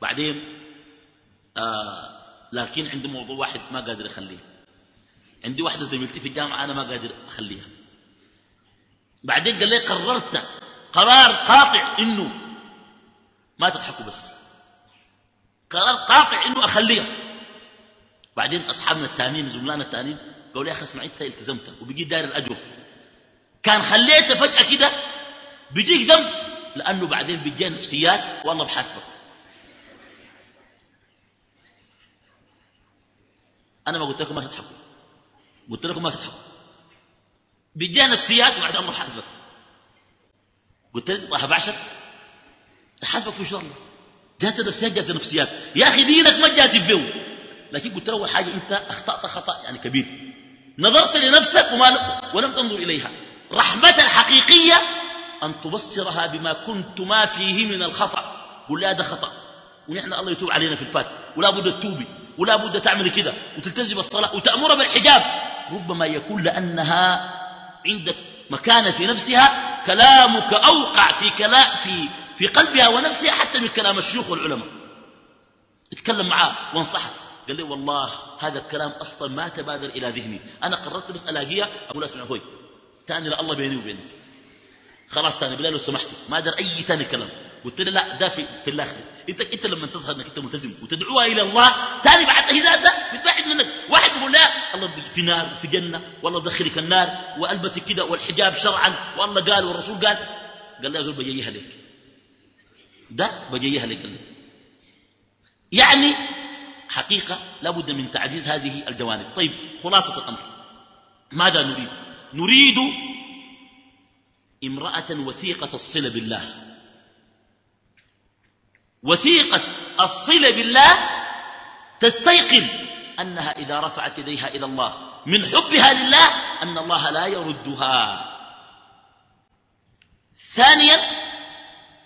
بعدين آه لكن عندي موضوع واحد ما قادر أخليه. عندي واحدة زميلتي في الجامعة أنا ما قادر أخليها. بعدين قال لي قررت قرار قاطع إنه ما تضحكوا بس. قرار قاطع إنه أخليها. بعدين أصحابنا التانيين زملائنا التانيين قالوا لي يا أخي اسمع أنت التزمت وبقيت داير الأجر. كان خليته فجأة كده بيجيك ذنب لأنه بعدين بيجي نفسيات والله بحاسبك. أنا ما قلت لكم ما تضحكوا. قلت لكم ما تضحكوا. بيجي نفسيات وبعد الله حاسبك. قلت لك الله بعشر. حاسبك في شو الله جات نفسيات جات نفسيات يا أخي دينك ما جات فيه لكن قلت له أول حاجة أنت أخطأت خطأ يعني كبير. نظرت لنفسك وما ولم تنظر إليها. رحمة الحقيقية أن تبصرها بما كنت ما فيه من الخطأ. قل لا ده خطأ. ونحن الله يتوب علينا في الفات ولا بد تتوبي. ولا بد تعمل كده وتلتزم الصلاة وتأمر بالحجاب. ربما يكون لأنها عندك مكانة في نفسها كلامك أوقع في, كلام في, في قلبها ونفسها حتى من كلام الشيوخ والعلماء. اتكلم معاه وانصحه. قال لي والله هذا الكلام أصلا ما تبادر إلى ذهني. أنا قررت بس ألاقيها أقول أسمع أخوي تاني لا الله بيني وبينك. خلاص تاني بالله لو سمحت ما دار أي تاني كلام. قلت له لا ده في, في الآخر انت انت لما تظهر انك انت ملتزم وتدعوها إلى الله ثاني بعد الهدايه ده بتبعد منك. واحد بيقول لا الله في نار في جنة والله دخلك النار والبسك كده والحجاب شرعا والله قال والرسول قال. قال له يا زول بجيها لك. ده بجيها لك. قال يعني حقيقة لابد من تعزيز هذه الجوانب. طيب خلاصة الأمر. ماذا نريد؟ نريد امرأة وثيقة الصلة بالله. وثيقة الصلة بالله تستيقن أنها إذا رفعت يديها إلى الله. من حبها لله أن الله لا يردها. ثانيا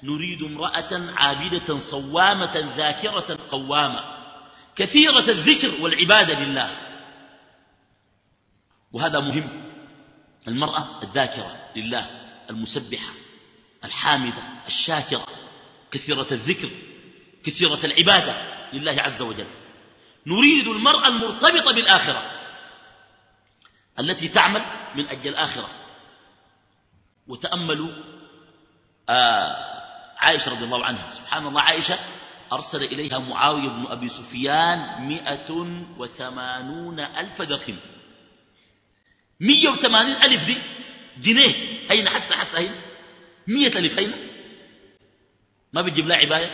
نريد امرأة عابدة صوامة ذاكرة قوامة. كثيرة الذكر والعبادة لله. وهذا مهم. المرأة الذاكرة لله المسبحة الحامدة الشاكرة. كثيرة الذكر كثيرة العبادة لله عز وجل. نريد المرأة المرتبطة بالآخرة التي تعمل من أجل الآخرة. وتأملوا آه عائشة رضي الله عنها. سبحان الله عائشة أرسل إليها معاوية بن أبي سفيان مئة وثمانون ألف درهم. مئة وثمانين ألف دي جنيه هين حس حس هين. مئة ألف هين. ما بتجيب لها عباية؟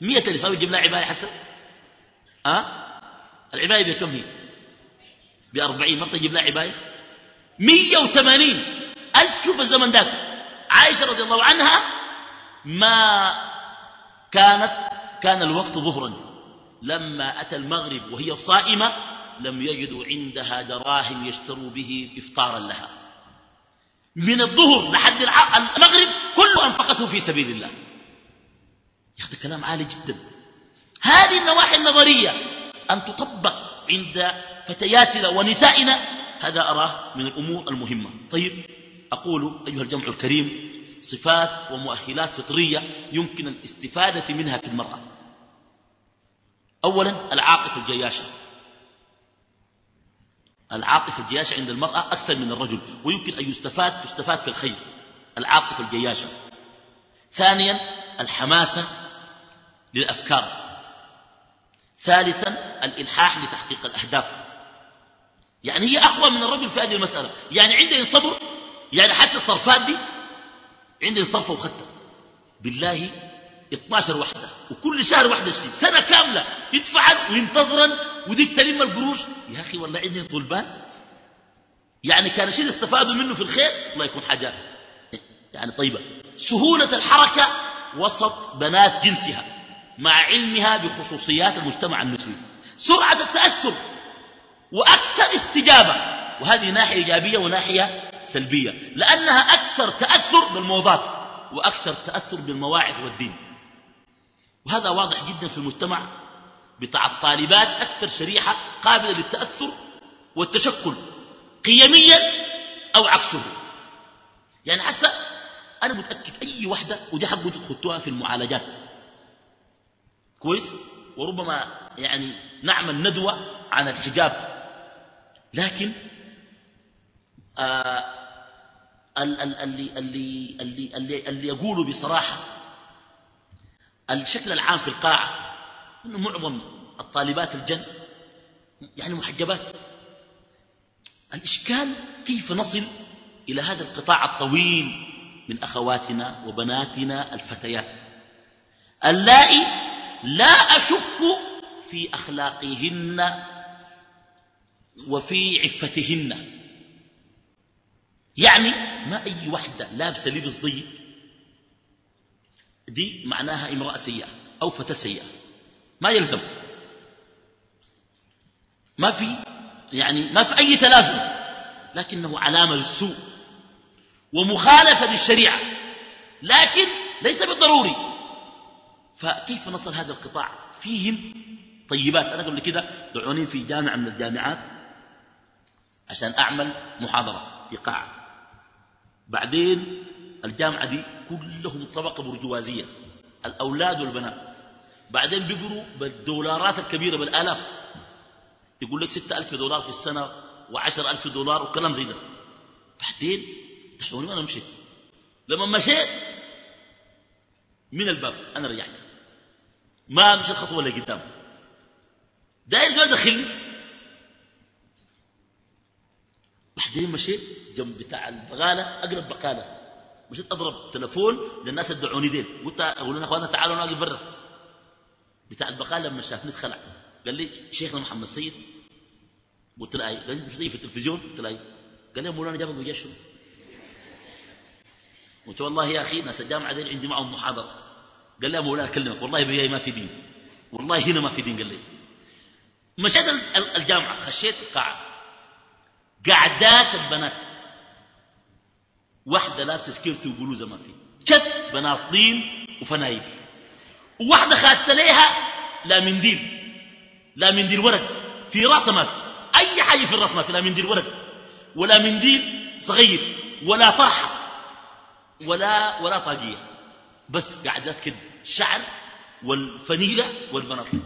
مئة ألف ما بتجيب لها عباية حسن؟ أه؟ العباية بكم هي؟ بأربعين ما تجيب لها عباية؟ مئة وثمانين. ألف شوف الزمن ذاك. عائشة رضي الله عنها ما كانت كان الوقت ظهرا. لما أتى المغرب وهي صائمة لم يجدوا عندها دراهم يشتروا به إفطارا لها. من الظهر لحد المغرب كله أنفقته في سبيل الله. يا أخي كلام عالي جدا. هذه النواحي النظرية أن تطبق عند فتياتنا ونسائنا هذا أراه من الأمور المهمة. طيب أقول أيها الجمع الكريم صفات ومؤهلات فطرية يمكن الاستفادة منها في المرأة. أولا العاطفة الجياشة. العاطفة الجياشة عند المرأة أكثر من الرجل ويمكن أن يستفاد يستفاد في الخير. العاطفة الجياشة ثانيا الحماسة للأفكار. ثالثا الإلحاح لتحقيق الأهداف. يعني هي أقوى من الرجل في هذه المسألة. يعني عنده صبر يعني حتى الصرفات دي عنده صرفة وخطة بالله 12 وحدة وكل شهر وحدة شيء سنة كاملة يدفعا وينتظرا وديك تلم القروش. يا أخي والله عندنا طول بال يعني كان شيء استفادوا منه في الخير؟ الله يكون حاجة يعني طيبة. سهولة الحركة وسط بنات جنسها مع علمها بخصوصيات المجتمع النسوي سرعة التأثر وأكثر استجابة. وهذه ناحية إيجابية وناحية سلبية. لأنها أكثر تأثر بالموضات وأكثر تأثر بالمواعظ والدين. وهذا واضح جدا في المجتمع بتاع الطالبات أكثر شريحة قابلة للتأثر والتشكل قيميا أو عكسه. يعني حسا أنا متأكد أي وحدة ودي حقه تخطوها في المعالجات. كويس؟ وربما يعني نعمل ندوة عن الحجاب. لكن آه اللي, اللي, اللي, اللي, اللي يقولوا بصراحة الشكل العام في القاعة أنه معظم الطالبات الجن يعني محجبات. الإشكال كيف نصل إلى هذا القطاع الطويل من أخواتنا وبناتنا الفتيات؟ اللائي لا أشك في أخلاقهن وفي عفتهن. يعني ما أي وحدة لابسة لبس ضيق دي معناها امرأة سيئة أو فتاة سيئة. ما يلزم. ما في يعني ما في أي تلازم لكنه علامة للسوء ومخالفة للشريعة. لكن ليس بالضروري. فكيف نصل هذا القطاع؟ فيهم طيبات. أنا قبل كده دعوني في جامعة من الجامعات عشان أعمل محاضرة في قاعة بعدين الجامعة دي كلهم طبقة برجوازية. الأولاد والبنات. بعدين بيقروا بالدولارات الكبيرة بالآلاف. يقول لك ستة ألف دولار في السنة وعشر ألف دولار وكلام زي ده. بعدين تشعروني وأنا مشيت؟ لما مشيت من الباب أنا رجعت. ما مشيت خطوة قدام. داير زول دخلني. بعدين مشيت جنب بتاع البقالة أقرب بقالة. مشيت أضرب تلفون للناس الدعوني دين. قلت أقول لنا أخوانا تعالوا نقف برا. بتاع البقالة لما شافني اتخلع قال لي شيخنا محمد سيد. قلت له أي. قال لي في التلفزيون؟ قلت له أي. قال لي مولانا جابك وجا شنو؟ قلت والله يا أخي ناس الجامعة دي عندي معهم محاضرة. قال لي يا مولانا اكلمك والله بيجي ما في دين. والله هنا ما في دين قال لي. مشيت الجامعة خشيت القاعه قعدات البنات. واحدة لابسه سكيرتي وبلوزه ما في. كت بناطين وفنايف. وواحدة خادت ليها لا منديل لا منديل ورق في راسها ما في. أي حاجة في الرأس ما في لا منديل ورق ولا منديل صغير ولا طرحة ولا ولا طاجيه بس قعدات كده الشعر والفنيلة والبناطيل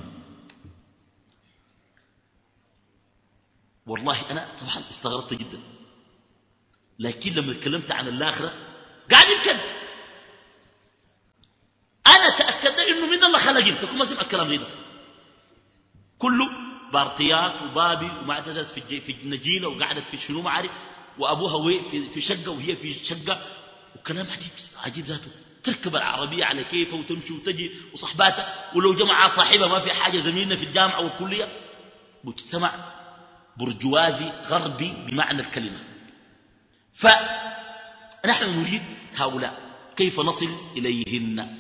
والله أنا طبعا استغربت جدا. لكن لما تكلمت عن الآخرة قاعد يتكلم أنا تأكدت إنه من الله خلقين تكون ما سمع الكلام غيره كله بارطيات وبابي وما اعتزلت في في النجيلة وقعدت في شنو ما عارف وأبوها في في شقة وهي في شقة. وكلام عجيب عجيب ذاته. تركب العربية على كيفه وتمشي وتجي وصحباتها. ولو جمع صاحبها ما في حاجة زميلنا في الجامعة والكلية. مجتمع برجوازي غربي بمعنى الكلمة. فنحن نريد هؤلاء. كيف نصل إليهن؟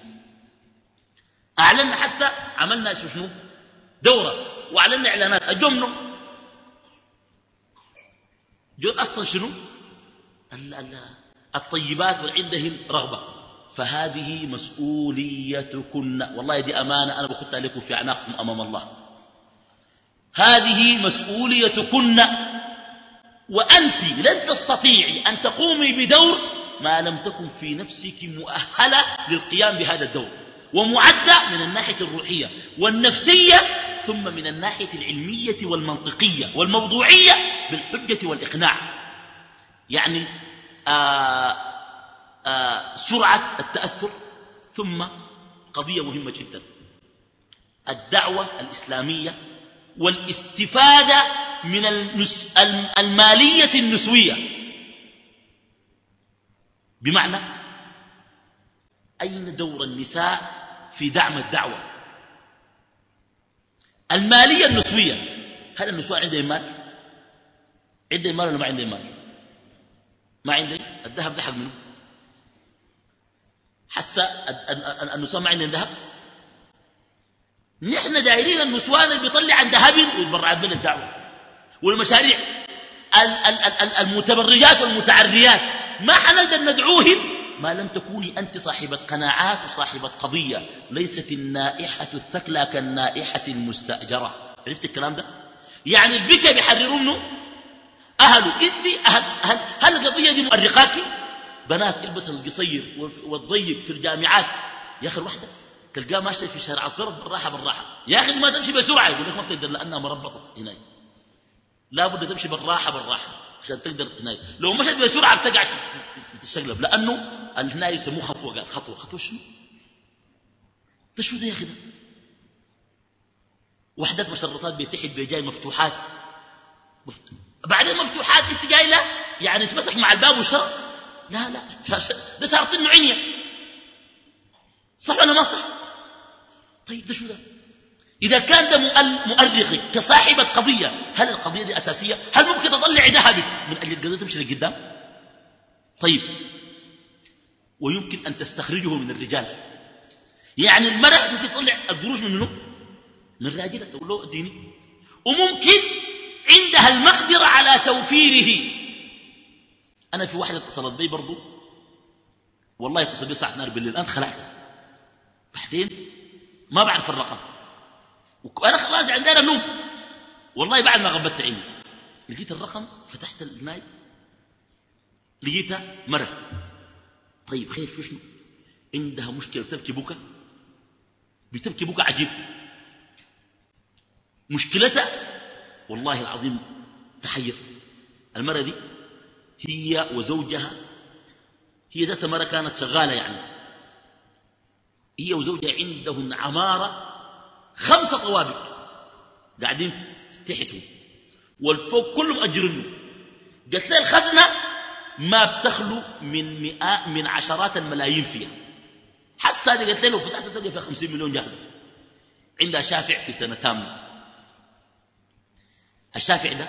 أعلنا حتى عملنا شنو؟ دورة. وأعلنا إعلانات. أجمنوا جول أصلا شنو؟ الطيبات عندهم رغبة. فهذه مسؤوليتكن. والله دي أمانة. أنا بخدها لكم في أعناقكم أمام الله. هذه مسؤوليتكن وأنت لن تستطيعي أن تقومي بدور ما لم تكن في نفسك مؤهلة للقيام بهذا الدور ومعدة من الناحية الروحية والنفسية ثم من الناحية العلمية والمنطقية والموضوعية بالحجة والإقناع. يعني آآ آآ سرعة التأثر ثم قضية مهمة جدا الدعوة الإسلامية والاستفادة من المالية النسوية. بمعنى أين دور النساء في دعم الدعوة؟ المالية النسوية. هل النساء عندهم مال؟ عندهم مال ولا ما عندهم مال؟ ما عندهم الذهب ده حق منه. حس النساء ما عندهم ذهب؟ نحن دايرين النسوان اللي بيطلع عن ذهب ويتبرع البلد دعوه والمشاريع المتبرجات والمتعريات. ما حنقدر ندعوهم ما لم تكوني أنت صاحبة قناعات وصاحبة قضية. ليست النائحة الثكلى كالنائحة المستأجرة. عرفت الكلام ده؟ يعني البكا بيحرروا منه؟ أهله أنت أهل, أهل هل القضية دي مؤرقاكي؟ بنات يلبس القصير والضيق في الجامعات. يا أخي الوحدة. تلقاه ماشي في شارع عصفرة بالراحة بالراحة. يا أخي ما تمشي بسرعة. يقول لك ما بتقدر لأنها مربطة. هناك لا بد تمشي بالراحة بالراحة عشان تقدر هناك لو مشت بسرعة بتقع تتشقلب لأنه هنا يسموه خطوة قال خطوة. خطوة شنو؟ ده شو ده يا أخي وحدات مشرطات بيتحد بيجاي مفتوحات. بعدين مفتوحات انت جاي لا يعني تمسك مع الباب والشرط لا لا. ده صارت إنه عنية. صح ولا ما صح؟ طيب ده شو ده؟ إذا كان ده مؤرخك كصاحبة قضية هل القضية دي أساسية؟ هل ممكن تطلع ذهبك من أجل القضية تمشي لقدام؟ طيب. ويمكن أن تستخرجه من الرجال. يعني المرأة ممكن تطلع القروش من منه من راجلة تقول له اديني. وممكن عندها المقدرة على توفيره. أنا في واحدة اتصلت بي برضو. والله اتصل بي الساعة 2 بالليل الآن خلعت بعدين ما بعرف الرقم. وأنا خلاص عندنا نوم. والله بعد ما غبت عيني. لقيت الرقم فتحت الناي لقيتها مرة طيب خير شو شنو؟ عندها مشكلة بتبكي بكى بتبكي بكى عجيب. مشكلتها والله العظيم تحير. المرة دي هي وزوجها هي ذات مرة كانت شغالة يعني. هي وزوجها عندهم عمارة خمسة طوابق قاعدين تحتهم. والفوق كلهم أجرنه قالت لي الخزنة ما بتخلو من مئة من عشرات الملايين فيها. حس هذه قالت لي لو فتحت تلقى فيها خمسين مليون جاهزة. عندها شافع في سنة تامة. الشافع ده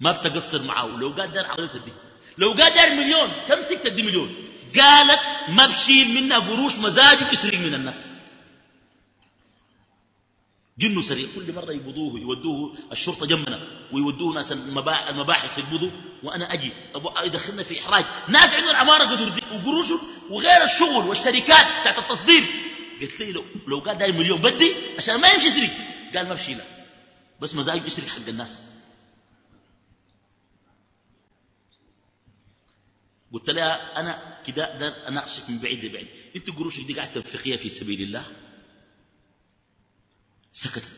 ما بتقصر معه لو قال دار تدي. لو قال دار مليون تمسك تدي مليون. قالت ما بشيل منها قروش مزاجه يسرق من الناس. جنه سريع. كل مرة يبضوه يودوه الشرطة جمنا ويودوه ناس المباحث يقبضوا وأنا أجي. يدخلنا في إحراج. ناس عندهم عمارة وقروشه وغير الشغل والشركات بتاعت التصدير. قلت لي لو, قال داير مليون بدي عشان ما يمشي يسرق قال ما بشيله بس مزاج يسرق حق الناس. قلت لها أنا كده ده أناقشك من بعيد لبعيد. أنت قروشك دي قاعدة تنفقيها في سبيل الله؟ سكتت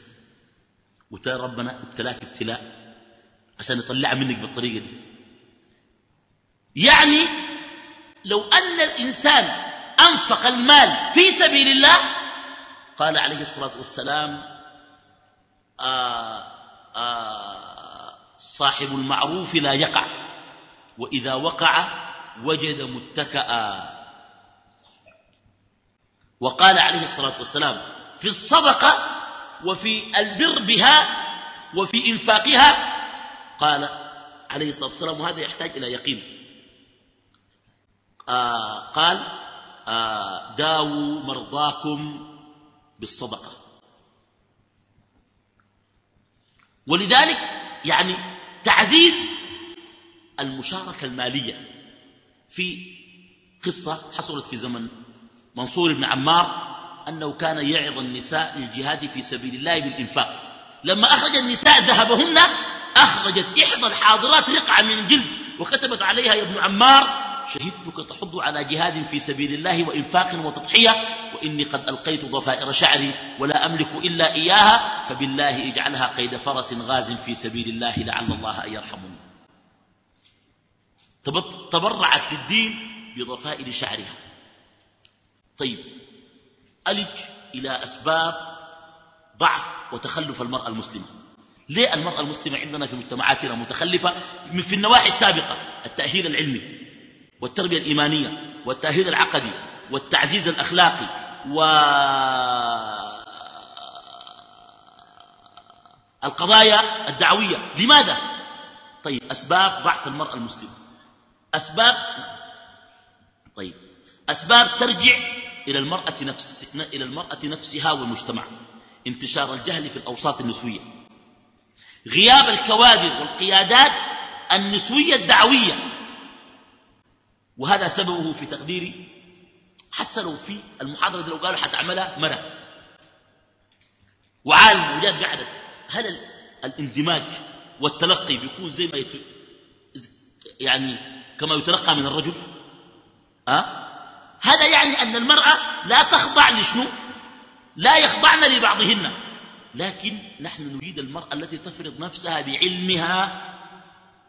وترى ربنا ابتلاك ابتلاء عشان يطلعها منك بالطريقة دي. يعني لو أن الإنسان أنفق المال في سبيل الله قال عليه الصلاة والسلام آآ آه، آآ آه، صاحب المعروف لا يقع. وإذا وقع وجد متكأ وقال عليه الصلاة والسلام في الصدقة وفي البر بها وفي إنفاقها. قال عليه الصلاة والسلام وهذا يحتاج إلى يقين. آه قال آه داووا مرضاكم بالصدقة. ولذلك يعني تعزيز المشاركة المالية. في قصة حصلت في زمن منصور بن عمار أنه كان يعظ النساء للجهاد في سبيل الله بالإنفاق. لما أخرج النساء ذهبهن أخرجت إحدى الحاضرات رقعة من جلد وكتبت عليها يا ابن عمار شهدتك تحض على جهاد في سبيل الله وإنفاق وتضحية وإني قد ألقيت ضفائر شعري ولا أملك إلا إياها فبالله اجعلها قيد فرس غاز في سبيل الله لعل الله أن يرحمني تبرعت للدين بضفائر شعرها. طيب ألج إلى أسباب ضعف وتخلف المرأة المسلمة. ليه المرأة المسلمة عندنا في مجتمعاتنا متخلفة؟ في النواحي السابقة التأهيل العلمي والتربية الإيمانية والتأهيل العقدي والتعزيز الأخلاقي و القضايا الدعوية. لماذا؟ طيب أسباب ضعف المرأة المسلمة. أسباب طيب أسباب ترجع إلى المرأة, نفس إلى المرأة نفسها والمجتمع انتشار الجهل في الأوساط النسوية. غياب الكوادر والقيادات النسوية الدعوية. وهذا سببه في تقديري حسنوا في المحاضرة لو قالوا حتعملها مرة. وعالم وجاد قعدت هل الاندماج والتلقي بيكون زي ما يت... يعني كما يتلقى من الرجل؟ أه؟ هذا يعني أن المرأة لا تخضع لشنو؟ لا يخضعن لبعضهن. لكن نحن نريد المرأة التي تفرض نفسها بعلمها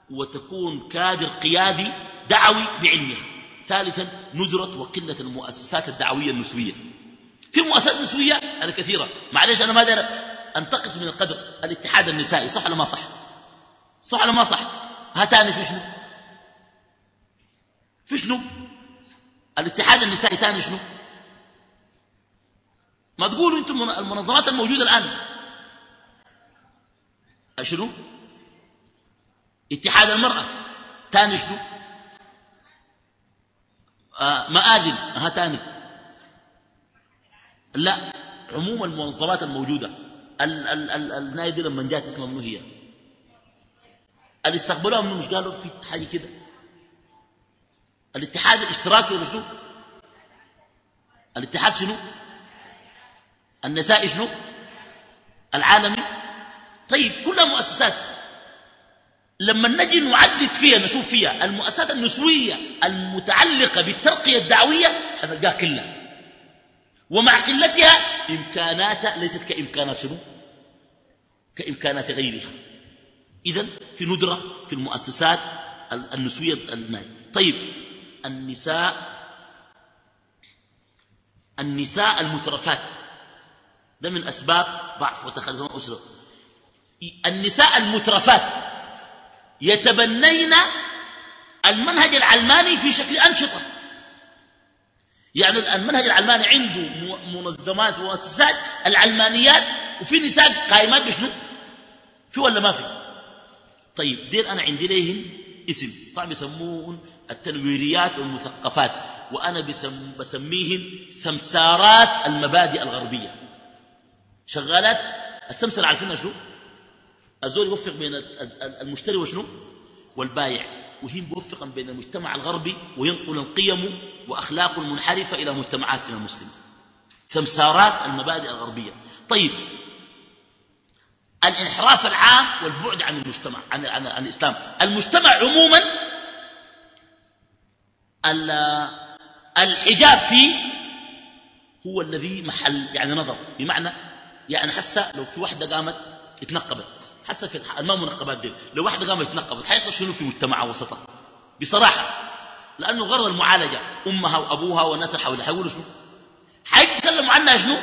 وتكون كادر قيادي دعوي بعلمها. ثالثا ندرة وقلة المؤسسات الدعوية النسوية. في مؤسسات نسوية أنا كثيرة. معلش أنا ما دار أنتقص من القدر. الاتحاد النسائي صح ولا ما صح؟ صح ولا ما صح؟ هاتاني في شنو؟ في شنو؟ الاتحاد النسائي ثاني شنو؟ ما تقولوا أنتم المنظمات الموجودة الآن. شنو؟ اتحاد المرأة. ثاني شنو؟ آه مآذن. ها ثاني. لا عموم المنظمات الموجودة. النايدي لما جات اسمها منو هي؟ اللي استقبلوها منه مش قالوا في حاجة كده. الاتحاد الاشتراكي ولا شنو؟ الاتحاد شنو؟ النسائي شنو؟ العالمي؟ طيب كلها مؤسسات لما نجي نعدد فيها نشوف فيها المؤسسات النسوية المتعلقة بالترقية الدعوية حنلقاها قلة ومع قلتها إمكاناتها ليست كإمكانات شنو؟ كإمكانات غيرها. إذا في ندرة في المؤسسات النسوية الناي طيب النساء النساء المترفات. ده من أسباب ضعف وتخلف الأسرة النساء المترفات يتبنين المنهج العلماني في شكل أنشطة. يعني المنهج العلماني عنده منظمات ومؤسسات العلمانيات وفي نساء قائمات بشنو؟ في ولا ما في؟ طيب دير أنا عندي ليهم اسم. طبعا بيسموهم التنويريات والمثقفات وأنا بسم بسميهم سمسارات المبادئ الغربية. شغالات؟ السمسر عارفين شنو؟ الزول يوفق بين المشتري وشنو؟ والبايع. وهي موفقا بين المجتمع الغربي وينقل القيم وأخلاق المنحرفة إلى مجتمعاتنا المسلمة. سمسارات المبادئ الغربية. طيب الانحراف العام والبعد عن المجتمع عن, عن, عن الإسلام. المجتمع عموما الحجاب فيه هو الذي محل يعني نظر. بمعنى يعني حسا لو في واحدة قامت اتنقبت حسا في ما منقبات دي. لو واحدة قامت اتنقبت حيصل شنو في مجتمعها وسطها؟ بصراحة. لأنه غرض المعالجة أمها وأبوها والناس اللي حولها. حيقولوا شنو؟ حيتكلموا عنها شنو؟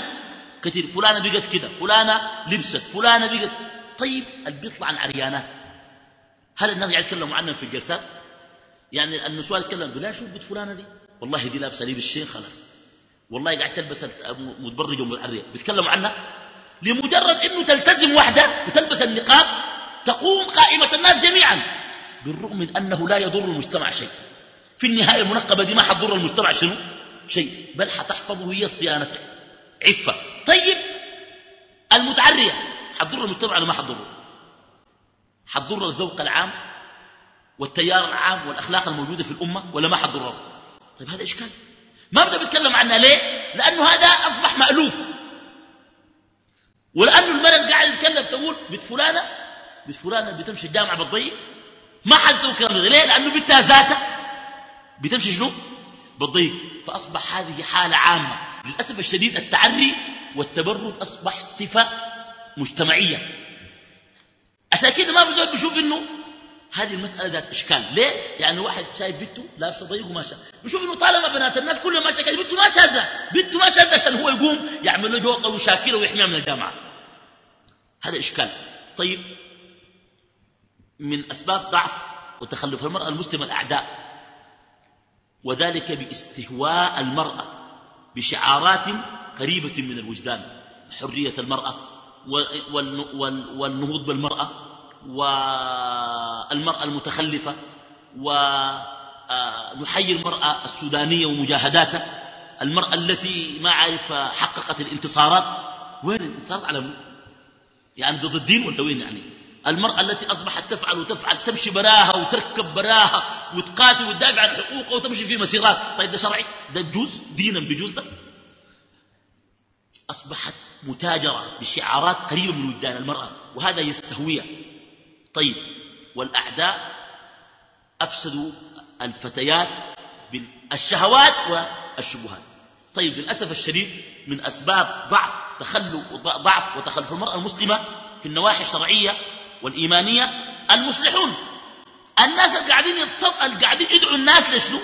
كثير. فلانة بقت كده فلانة لبست فلانة بقت. طيب اللي بيطلع عن عريانات. هل الناس يتكلموا عنهم في الجلسات؟ يعني النسوان يتكلموا لا شوف بنت فلانة دي. والله دي لابسة لبس الشيخ خلاص. والله قاعد تلبس متبرجة ومتعرية بيتكلموا عنها؟ لمجرد إنه تلتزم وحدة وتلبس النقاب تقوم قائمة الناس جميعا. بالرغم من أنه لا يضر المجتمع شيء. في النهاية المنقبة دي ما حتضر المجتمع شنو؟ شيء. بل حتحفظه هي الصيانة عفة. طيب. المتعرية. حتضر المجتمع ولا ما حتضره؟ حتضر الذوق العام؟ والتيار العام والأخلاق الموجودة في الأمة ولا ما حتضره طيب هذا إشكال. ما بدأ بيتكلم عنها ليه؟ لأنه هذا أصبح مألوف. ولأنه المرأة قاعد يتكلم تقول بنت فلانة بنت فلانة بتمشي الجامعة بالضيق. ما حد تقول الكلام ده. ليه؟ لأنه بنتها ذاتها. بتمشي شنو؟ بالضيق. فأصبح هذه حالة عامة. للأسف الشديد التعري والتبرد أصبح صفة مجتمعية. عشان كده ما بزول بيشوف إنه هذه المسألة ذات إشكال. ليه؟ يعني واحد شايف بنته لابسة ضيق وماشى بيشوف إنه طالما بنات الناس كلها ماشية كده بنته ما شاذة. بنته ما شاذة عشان هو يقوم يعمل له جوقة وشاكرة ويحميها من الجامعة. هذا إشكال. طيب. من أسباب ضعف وتخلف المرأة المسلمة الأعداء. وذلك باستهواء المرأة بشعارات قريبة من الوجدان. حرية المرأة والنهوض بالمرأة والمرأة المتخلفة ونحيي المرأة السودانية ومجاهداتها. المرأة التي ما عارف حققت الانتصارات. وين صارت على يعني ضد الدين ولا وين يعني؟ المرأة التي أصبحت تفعل وتفعل تمشي براها وتركب براها وتقاتل وتدافع عن حقوقها وتمشي في مسيرات. طيب ده شرعي؟ ده بجوز دينا بجوز ده؟ أصبحت متاجرة بشعارات قريبة من وجدان المرأة وهذا يستهويها. طيب والأعداء أفسدوا الفتيات بالشهوات والشبهات. طيب للأسف الشديد من أسباب ضعف تخلف ضعف وتخلف المرأة المسلمة في النواحي الشرعية والإيمانية المصلحون. الناس القاعدين القاعدين يدعوا الناس لشنو؟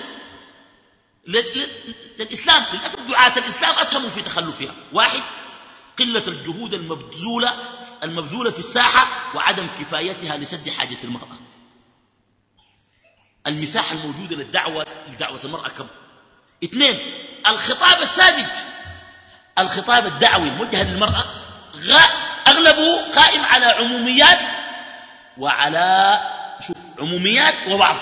للإسلام. للأسف دعاة الإسلام أسهموا في تخلفها. واحد قلة الجهود المبذولة المبذولة في الساحة وعدم كفايتها لسد حاجة المرأة. المساحة الموجودة للدعوة لدعوة المرأة كم؟ اثنين الخطاب الساذج. الخطاب الدعوي الموجه للمرأة أغلبه قائم على عموميات وعلى شوف عموميات ووعظ.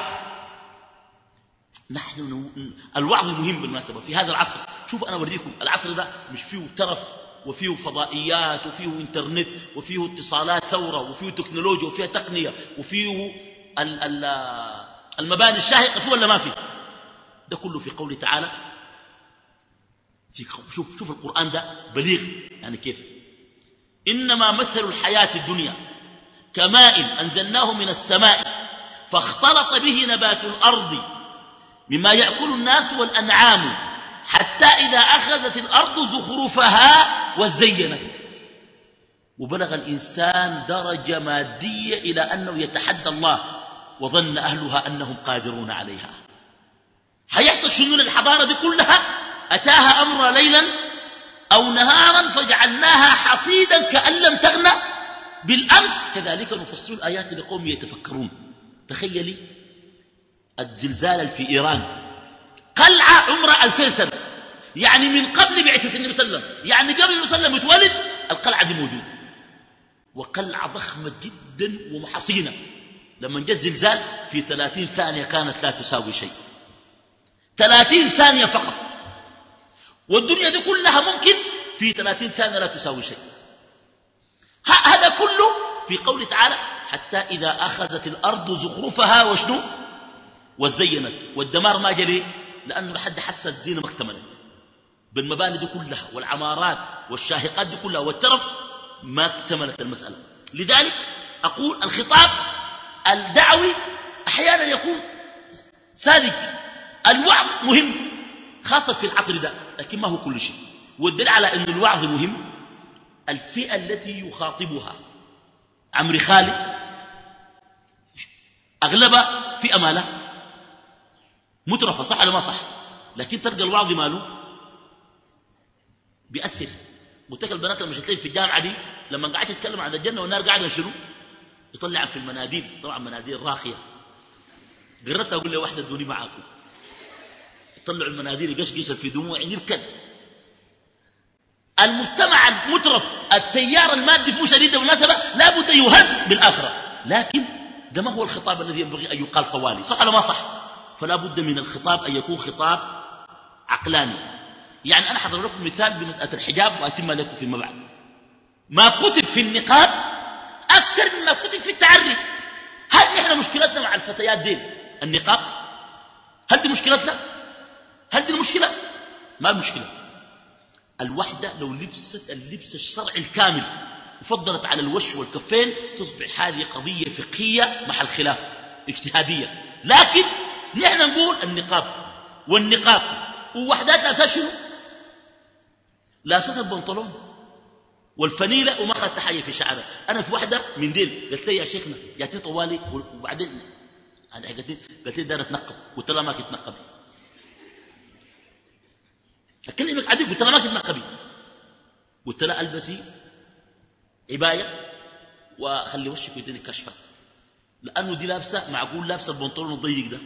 نحن الوعظ مهم بالمناسبة في هذا العصر. شوف أنا أوريكم العصر ده مش فيه ترف وفيه فضائيات وفيه إنترنت وفيه اتصالات ثورة وفيه تكنولوجيا وفيه تقنية وفيه المباني الشاهقة فيه ولا ما فيه؟ ده كله في قوله تعالى. في شوف شوف القرآن ده بليغ. يعني كيف؟ إنما مثل الحياة الدنيا كماء أنزلناه من السماء فاختلط به نبات الأرض مما يأكل الناس والأنعام حتى إذا أخذت الأرض زخرفها وزينت. وبلغ الإنسان درجة مادية إلى أنه يتحدى الله وظن أهلها أنهم قادرون عليها. حيحصل شنو الحضارة دي كلها؟ أتاها أمر ليلا أو نهارا فجعلناها حصيدا كأن لم تغنى؟ بالأمس كذلك نفصل الآيات لقوم يتفكرون. تخيلي الزلزال في إيران. قلعة عمرها ألفين سنة. يعني من قبل بعثة النبي صلى الله عليه وسلم. يعني قبل النبي صلى الله عليه وسلم يتولد القلعة دي موجودة. وقلعة ضخمة جدا ومحصينة لما جاء الزلزال في ثلاثين ثانية كانت لا تساوي شيء. ثلاثين ثانية فقط. والدنيا دي كلها ممكن في ثلاثين ثانية لا تساوي شيء. هذا كله في قوله تعالى حتى إذا أخذت الأرض زخرفها وشنو؟ وزينت. والدمار ما جري لأنه لحد حس الزينة ما اكتملت. بالمباني دي كلها والعمارات والشاهقات دي كلها والترف ما اكتملت المسألة. لذلك أقول الخطاب الدعوي أحيانا يكون ساذج. الوعظ مهم خاصة في العصر ده لكن ما هو كل شيء. والدليل على أن الوعظ مهم الفئة التي يخاطبها. عمري خالد أغلبها فئة ماله؟ مترفة صح ولا ما صح؟ لكن تلقى الوعظ ماله؟ بيأثر. قلت البنات لما شتلين في الجامعة دي لما قعدت تتكلم عن الجنة والنار قاعدة شنو؟ يطلع في المناديل. طبعا مناديل راخية قررت أقول له واحدة دوني معاكم. يطلعوا المناديل يقشقش في دموع يبكى المجتمع المترف التيار المادي فيه شديد بالمناسبة لا بد يهز بالآخرة. لكن ده ما هو الخطاب الذي ينبغي أن يقال طوالي. صح ولا ما صح؟ فلا بد من الخطاب أن يكون خطاب عقلاني. يعني أنا حضر لكم مثال بمسألة الحجاب وأتم لكم فيما بعد. ما كتب في النقاب أكثر مما كتب في التعري هل إحنا مشكلتنا مع الفتيات دين؟ النقاب؟ هل دي مشكلتنا؟ هل دي المشكلة؟ ما المشكلة؟ الوحدة لو لبست اللبس الشرعي الكامل وفضلت على الوش والكفين تصبح هذه قضية فقهية محل خلاف اجتهادية. لكن نحن نقول النقاب والنقاب ووحدات لابسه شنو لابسه البنطلون والفنيلة وما اخذت حاجة في شعرها أنا في واحدة من ديل قلت لي يا شيخنا جاتني طوالي وبعدين أنا قالت لي دار اتنقب قلت لها ما تتنقبي أكلمك عديد قلت لها ما تتنقبي قلت لها ألبسي عباية وخلي وشك ويديني كشفة. لأنه دي لابسة معقول لابسة البنطلون الضيق ده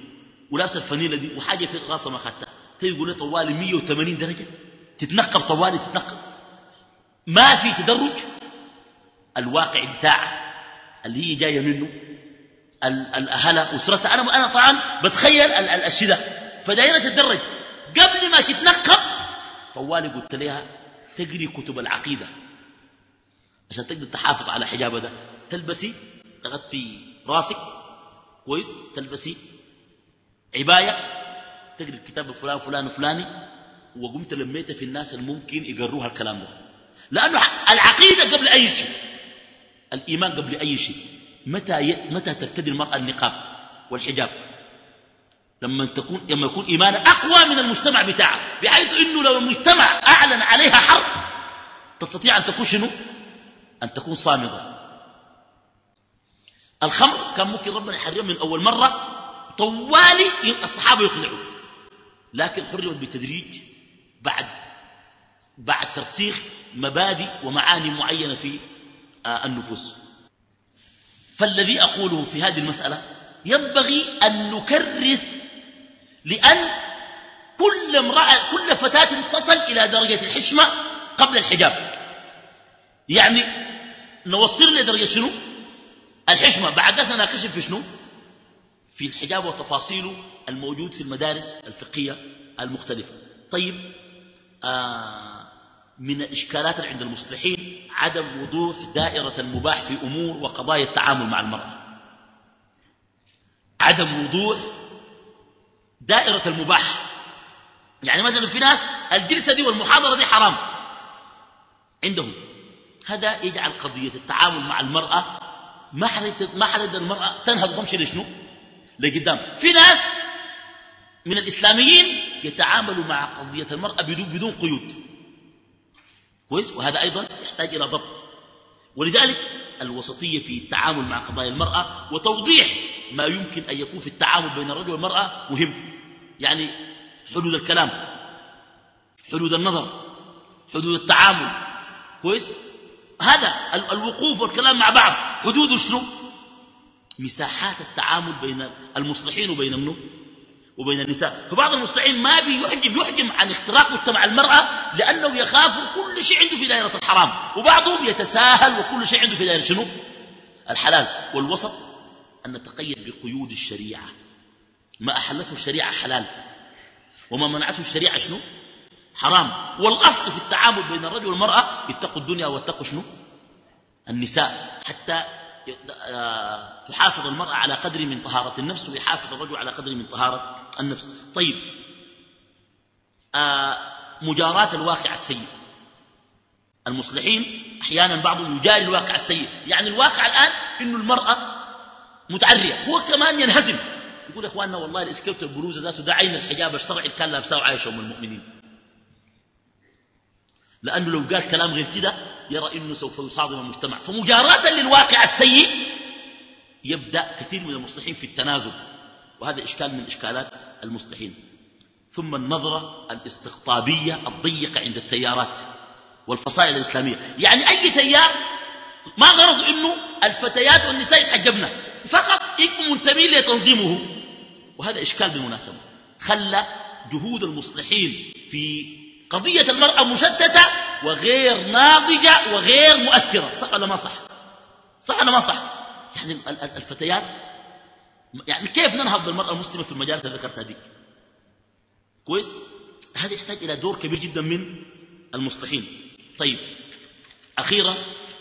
ولابسة الفنيله دي وحاجة في راسها ما اخذتها تقول لي طوالي 180 درجة؟ تتنقب طوالي تتنقب. ما في تدرج. الواقع بتاعها اللي هي جاية منه. الأهلة أسرتها. أنا أنا طبعا بتخيل الشيء ده فدايرة تتدرج. قبل ما تتنقب طوالي قلت لها تقري كتب العقيدة. عشان تقدر تحافظ على حجابه ده. تلبسي تغطي راسك كويس. تلبسي عباية. تقري الكتاب فلان فلان فلاني. وقمت لميت في الناس الممكن يقروها الكلام ده. لأنه العقيدة قبل أي شيء الإيمان قبل أي شيء. متى. متى ترتدي المرأة النقاب والحجاب؟ لما تكون لما يكون إيمانها أقوى من المجتمع بتاعها بحيث إنه لو المجتمع أعلن عليها حرب تستطيع أن تكون شنو؟ أن تكون صامدة الخمر كان ممكن ربنا يحرمه من أول مرة طوالي الصحابة يخلعوا لكن حرمت بتدريج بعد بعد ترسيخ مبادئ ومعاني معينة في آه، النفوس. فالذي أقوله في هذه المسألة ينبغي أن نكرس لأن كل امرأة كل فتاة تصل إلى درجة الحشمة قبل الحجاب. يعني نوصل لدرجة شنو؟ الحشمة. بعد ذلك نناقش في شنو؟ في الحجاب وتفاصيله الموجود في المدارس الفقهية المختلفة. طيب من الإشكالات اللي عند المصلحين عدم وضوح دائرة المباح في أمور وقضايا التعامل مع المرأة. عدم وضوح دائرة المباح. يعني مثلا في ناس الجلسة دي والمحاضرة دي حرام. عندهم. هذا يجعل قضية التعامل مع المرأة ما حد ما حد المرأة تنهض وتمشي لشنو؟ لقدام. في ناس من الإسلاميين يتعاملوا مع قضية المرأة بدون بدون قيود. كويس؟ وهذا أيضا يحتاج إلى ضبط. ولذلك الوسطية في التعامل مع قضايا المرأة وتوضيح ما يمكن أن يكون في التعامل بين الرجل والمرأة مهم. يعني حدود الكلام حدود النظر حدود التعامل. كويس؟ هذا الوقوف والكلام مع بعض. حدود شنو؟ مساحات التعامل بين المصلحين وبين منه وبين النساء. فبعض المصلحين ما بيحجم يحجم عن اختراق مجتمع المرأة لأنه يخاف كل شيء عنده في دائرة الحرام. وبعضهم يتساهل وكل شيء عنده في دائرة شنو؟ الحلال. والوسط أن نتقيد بقيود الشريعة. ما أحلته الشريعة حلال. وما منعته الشريعة شنو؟ حرام. والأصل في التعامل بين الرجل والمرأة اتقوا الدنيا واتقوا شنو؟ النساء. حتى تحافظ المرأة على قدر من طهارة النفس ويحافظ الرجل على قدر من طهارة النفس. طيب. آه، مجاراة الواقع السيء. المصلحين أحيانا بعضهم يجاري الواقع السيء. يعني الواقع الآن إنه المرأة متعرية. هو كمان ينهزم. يقول إخواننا والله الإسكبت البروزة ذاته ده الحجاب الشرعي كان لابساه عائشة أم المؤمنين. لأنه لو قال كلام غير كده يرى أنه سوف يصادم المجتمع. فمجاراة للواقع السيء يبدأ كثير من المصلحين في التنازل. وهذا إشكال من إشكالات المصلحين. ثم النظرة الاستقطابية الضيقة عند التيارات والفصائل الإسلامية. يعني أي تيار ما غرض أنه الفتيات والنساء يتحجبن. فقط يكون منتمي لتنظيمه. وهذا إشكال بالمناسبة. خلى جهود المصلحين في قضية المرأة مشتتة وغير ناضجة وغير مؤثرة. صح ولا ما صح؟ صح ولا ما صح؟ يعني الفتيات يعني كيف ننهض بالمرأة المسلمة في المجالات اللي ذكرتها ديك كويس؟ هذا يحتاج إلى دور كبير جدا من المصلحين طيب أخيرا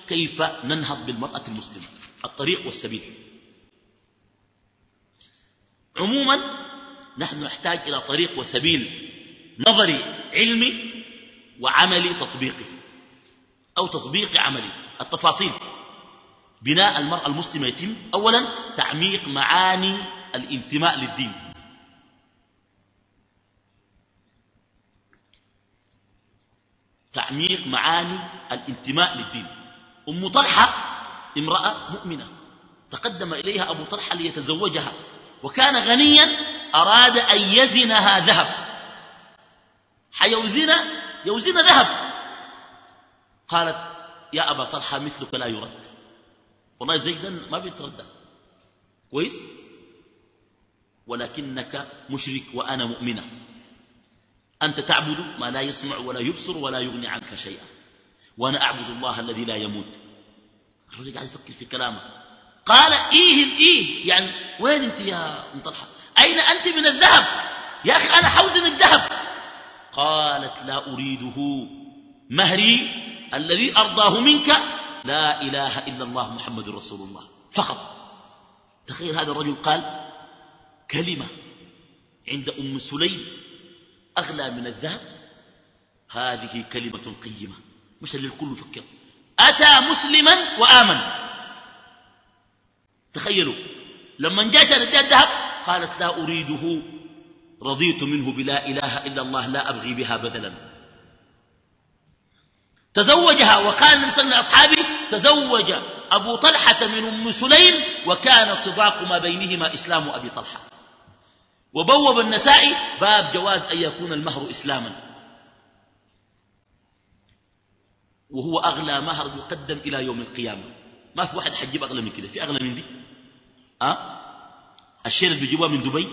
كيف ننهض بالمرأة المسلمة؟ الطريق والسبيل. عموما نحن نحتاج إلى طريق وسبيل نظري علمي وعملي تطبيقي أو تطبيقي عملي. التفاصيل. بناء المرأة المسلمة يتم. أولا تعميق معاني الانتماء للدين. تعميق معاني الانتماء للدين. أم طلحة امرأة مؤمنة. تقدم إليها أبو طلحة ليتزوجها. وكان غنيا أراد أن يزنها ذهب. حيوزن يوزن ذهب. قالت يا أبا طلحة مثلك لا يرد. والله زيدا ما بيتردى كويس؟ ولكنك مشرك وأنا مؤمنة. أنت تعبد ما لا يسمع ولا يبصر ولا يغني عنك شيئا. وأنا أعبد الله الذي لا يموت. الرجل قاعد يفكر في كلامه. قال إيه الإيه يعني وين أنت يا أم طلحة؟ أين أنت من الذهب؟ يا أخي أنا حوزن الذهب. قالت لا أريده. مهري الذي أرضاه منك. لا إله إلا الله محمد رسول الله. فقط. تخيل هذا الرجل قال كلمة عند أم سليم أغلى من الذهب. هذه كلمة قيمة. مش اللي الكل فكر أتى مسلما وآمن. تخيلوا. لما جاء شان الذهب قالت لا أريده. رضيت منه بلا إله إلا الله لا أبغي بها بدلا. تزوجها وقال النبي عليه أصحابه تزوج أبو طلحة من أم سليم وكان صداق ما بينهما إسلام أبي طلحة. وبوب النسائي باب جواز أن يكون المهر إسلاما. وهو أغلى مهر يقدم إلى يوم القيامة. ما في واحد حجيب أغلى من كده؟ في أغلى من دي؟ أه؟ الشيء اللي بيجيبوها من دبي؟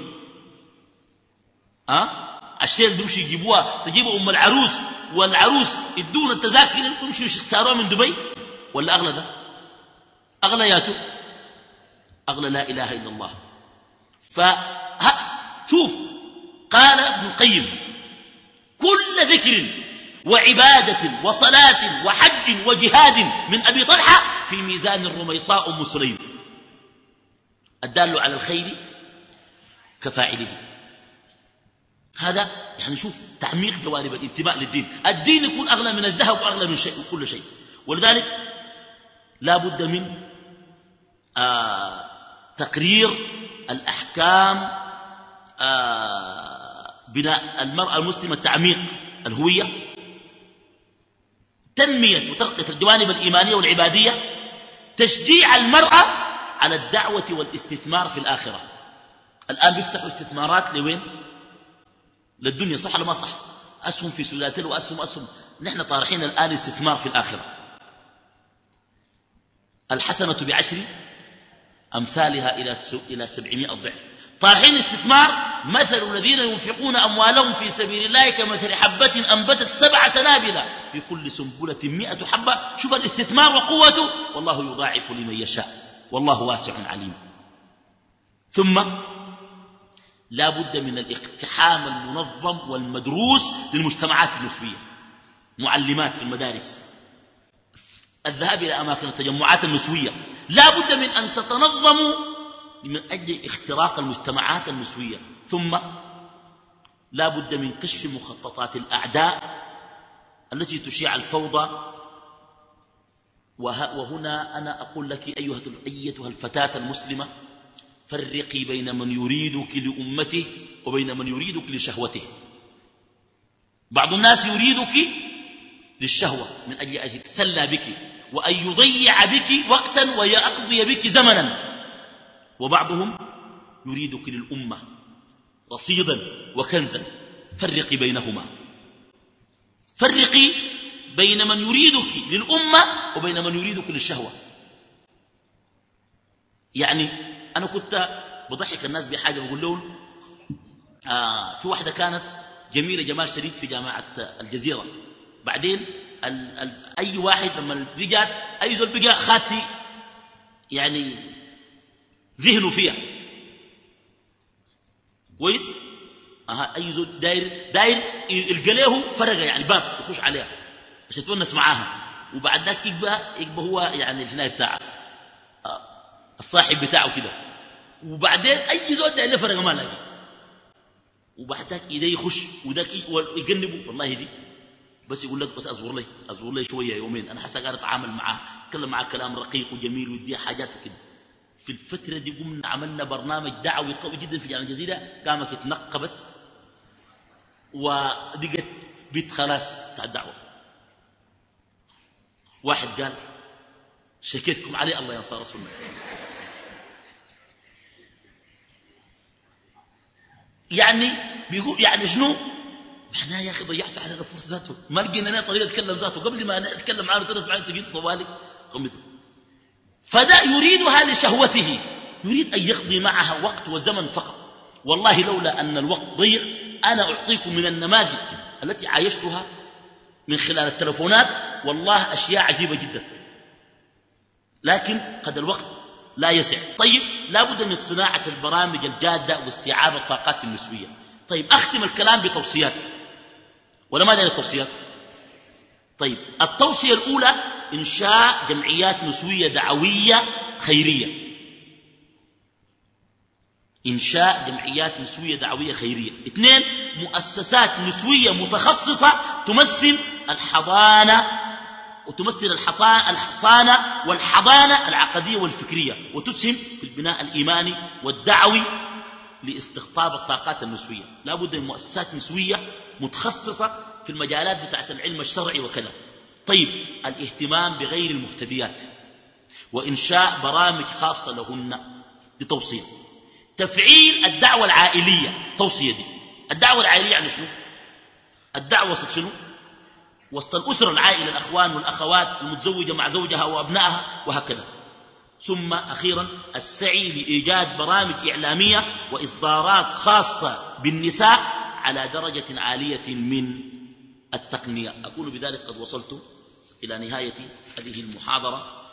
الشيء اللي بيمشي يجيبوها. تجيبوا أم العروس. والعروس يدون التذاكر يمشوا يختاروها من دبي. ولا أغلى ده؟ أغلياته أغلى لا إله إلا الله. فشوف قال ابن القيم كل ذكر وعبادة وصلاة وحج وجهاد من أبي طلحة في ميزان الرميصاء أم سليم. الدال على الخير كفاعله. هذا يعني شوف تعميق جوانب الانتماء للدين. الدين يكون أغلى من الذهب وأغلى من شيء كل شيء. ولذلك لا بد من آه تقرير الأحكام آه بناء المرأة المسلمة تعميق الهوية. تنمية وترقية الجوانب الإيمانية والعبادية. تشجيع المرأة على الدعوة والاستثمار في الآخرة. الآن بيفتحوا استثمارات لوين؟ للدنيا صح ولا ما صح؟ أسهم في سلاتل وأسهم أسهم نحن طارحين الآن استثمار في الآخرة. الحسنة بعشر أمثالها إلى إلى سبعمائة ضعف. طارحين استثمار مثل الذين ينفقون أموالهم في سبيل الله كمثل حبة أنبتت سبع سنابل. في كل سنبلة مئة حبة. شوف الاستثمار وقوته. والله يضاعف لمن يشاء. والله واسع عليم. ثم لا بد من الاقتحام المنظم والمدروس للمجتمعات النسوية معلمات في المدارس الذهاب إلى أماكن التجمعات النسوية. لا بد من أن تتنظموا من أجل اختراق المجتمعات النسوية. ثم لا بد من كشف مخططات الأعداء التي تشيع الفوضى. وهنا أنا أقول لك أيها الفتاة المسلمة فرقي بين من يريدك لأمته وبين من يريدك لشهوته. بعض الناس يريدك للشهوة من أجل أن يتسلى بك وأن يضيع بك وقتا ويقضي بك زمنا. وبعضهم يريدك للأمة رصيدا وكنزا. فرقي بينهما. فرقي بين من يريدك للأمة وبين من يريدك للشهوة. يعني أنا كنت بضحك الناس بحاجة بقول لهم آه في واحدة كانت جميلة جمال شديد في جامعة الجزيرة. بعدين ال ال أي واحد لما رجعت أي زول بقى خاتي يعني ذهنه فيها. كويس؟ أها أي زول داير داير يلقى له فرقة يعني باب يخش عليها عشان يتونس معاها. وبعد ذاك يبقى يبقى هو يعني الجناية بتاعه الصاحب بتاعه كده. وبعدين أي زول داير له فرقة ما لاقي ذاك إيديه يخش وذاك يجنبه والله دي بس يقول لك بس اصبر لي اصبر لي شوية يومين. أنا حاسه قاعد أتعامل معاه أتكلم معاه كلام رقيق وجميل ويديها حاجات كده في الفترة دي قمنا عملنا برنامج دعوي قوي جدا في جامعة الجزيرة قامت اتنقبت وبقت بيت خلاص بتاع الدعوة. واحد قال شكيتكم عليه؟ الله ينصر رسولنا يعني بيقول يعني شنو؟ معناه يا أخي ضيعت علينا فرصه ذاته. ما لقينا لنا طريقة نتكلم ذاته. قبل ما نتكلم معاه تدرس معاه تجي طوالي. قمته فده يريدها لشهوته. يريد أن يقضي معها وقت وزمن فقط. والله لولا أن الوقت ضيق أنا أعطيكم من النماذج التي عايشتها من خلال التلفونات. والله أشياء عجيبة جدا. لكن قد الوقت لا يسع طيب لا بد من صناعة البرامج الجادة واستيعاب الطاقات النسويه طيب أختم الكلام بتوصيات. ولا ما داير التوصيات طيب التوصية الأولى إنشاء جمعيات نسوية دعوية خيرية. إنشاء جمعيات نسوية دعوية خيرية. اثنين مؤسسات نسوية متخصصة تمثل الحضانة وتمثل الحصانة والحضانة العقدية والفكرية وتسهم في البناء الإيماني والدعوي لاستقطاب الطاقات النسوية. لا بد من مؤسسات نسوية متخصصة في المجالات بتاعت العلم الشرعي وكذا. طيب الاهتمام بغير المهتديات وإنشاء برامج خاصة لهن. بتوصيل تفعيل الدعوة العائلية توصية دي. الدعوة العائلية يعني شنو؟ الدعوة شنو؟ وسط الأسرة العائلة الأخوان والأخوات المتزوجة مع زوجها وأبنائها وهكذا. ثم أخيرا السعي لإيجاد برامج إعلامية وإصدارات خاصة بالنساء على درجة عالية من التقنية. أكون بذلك قد وصلت إلى نهاية هذه المحاضرة.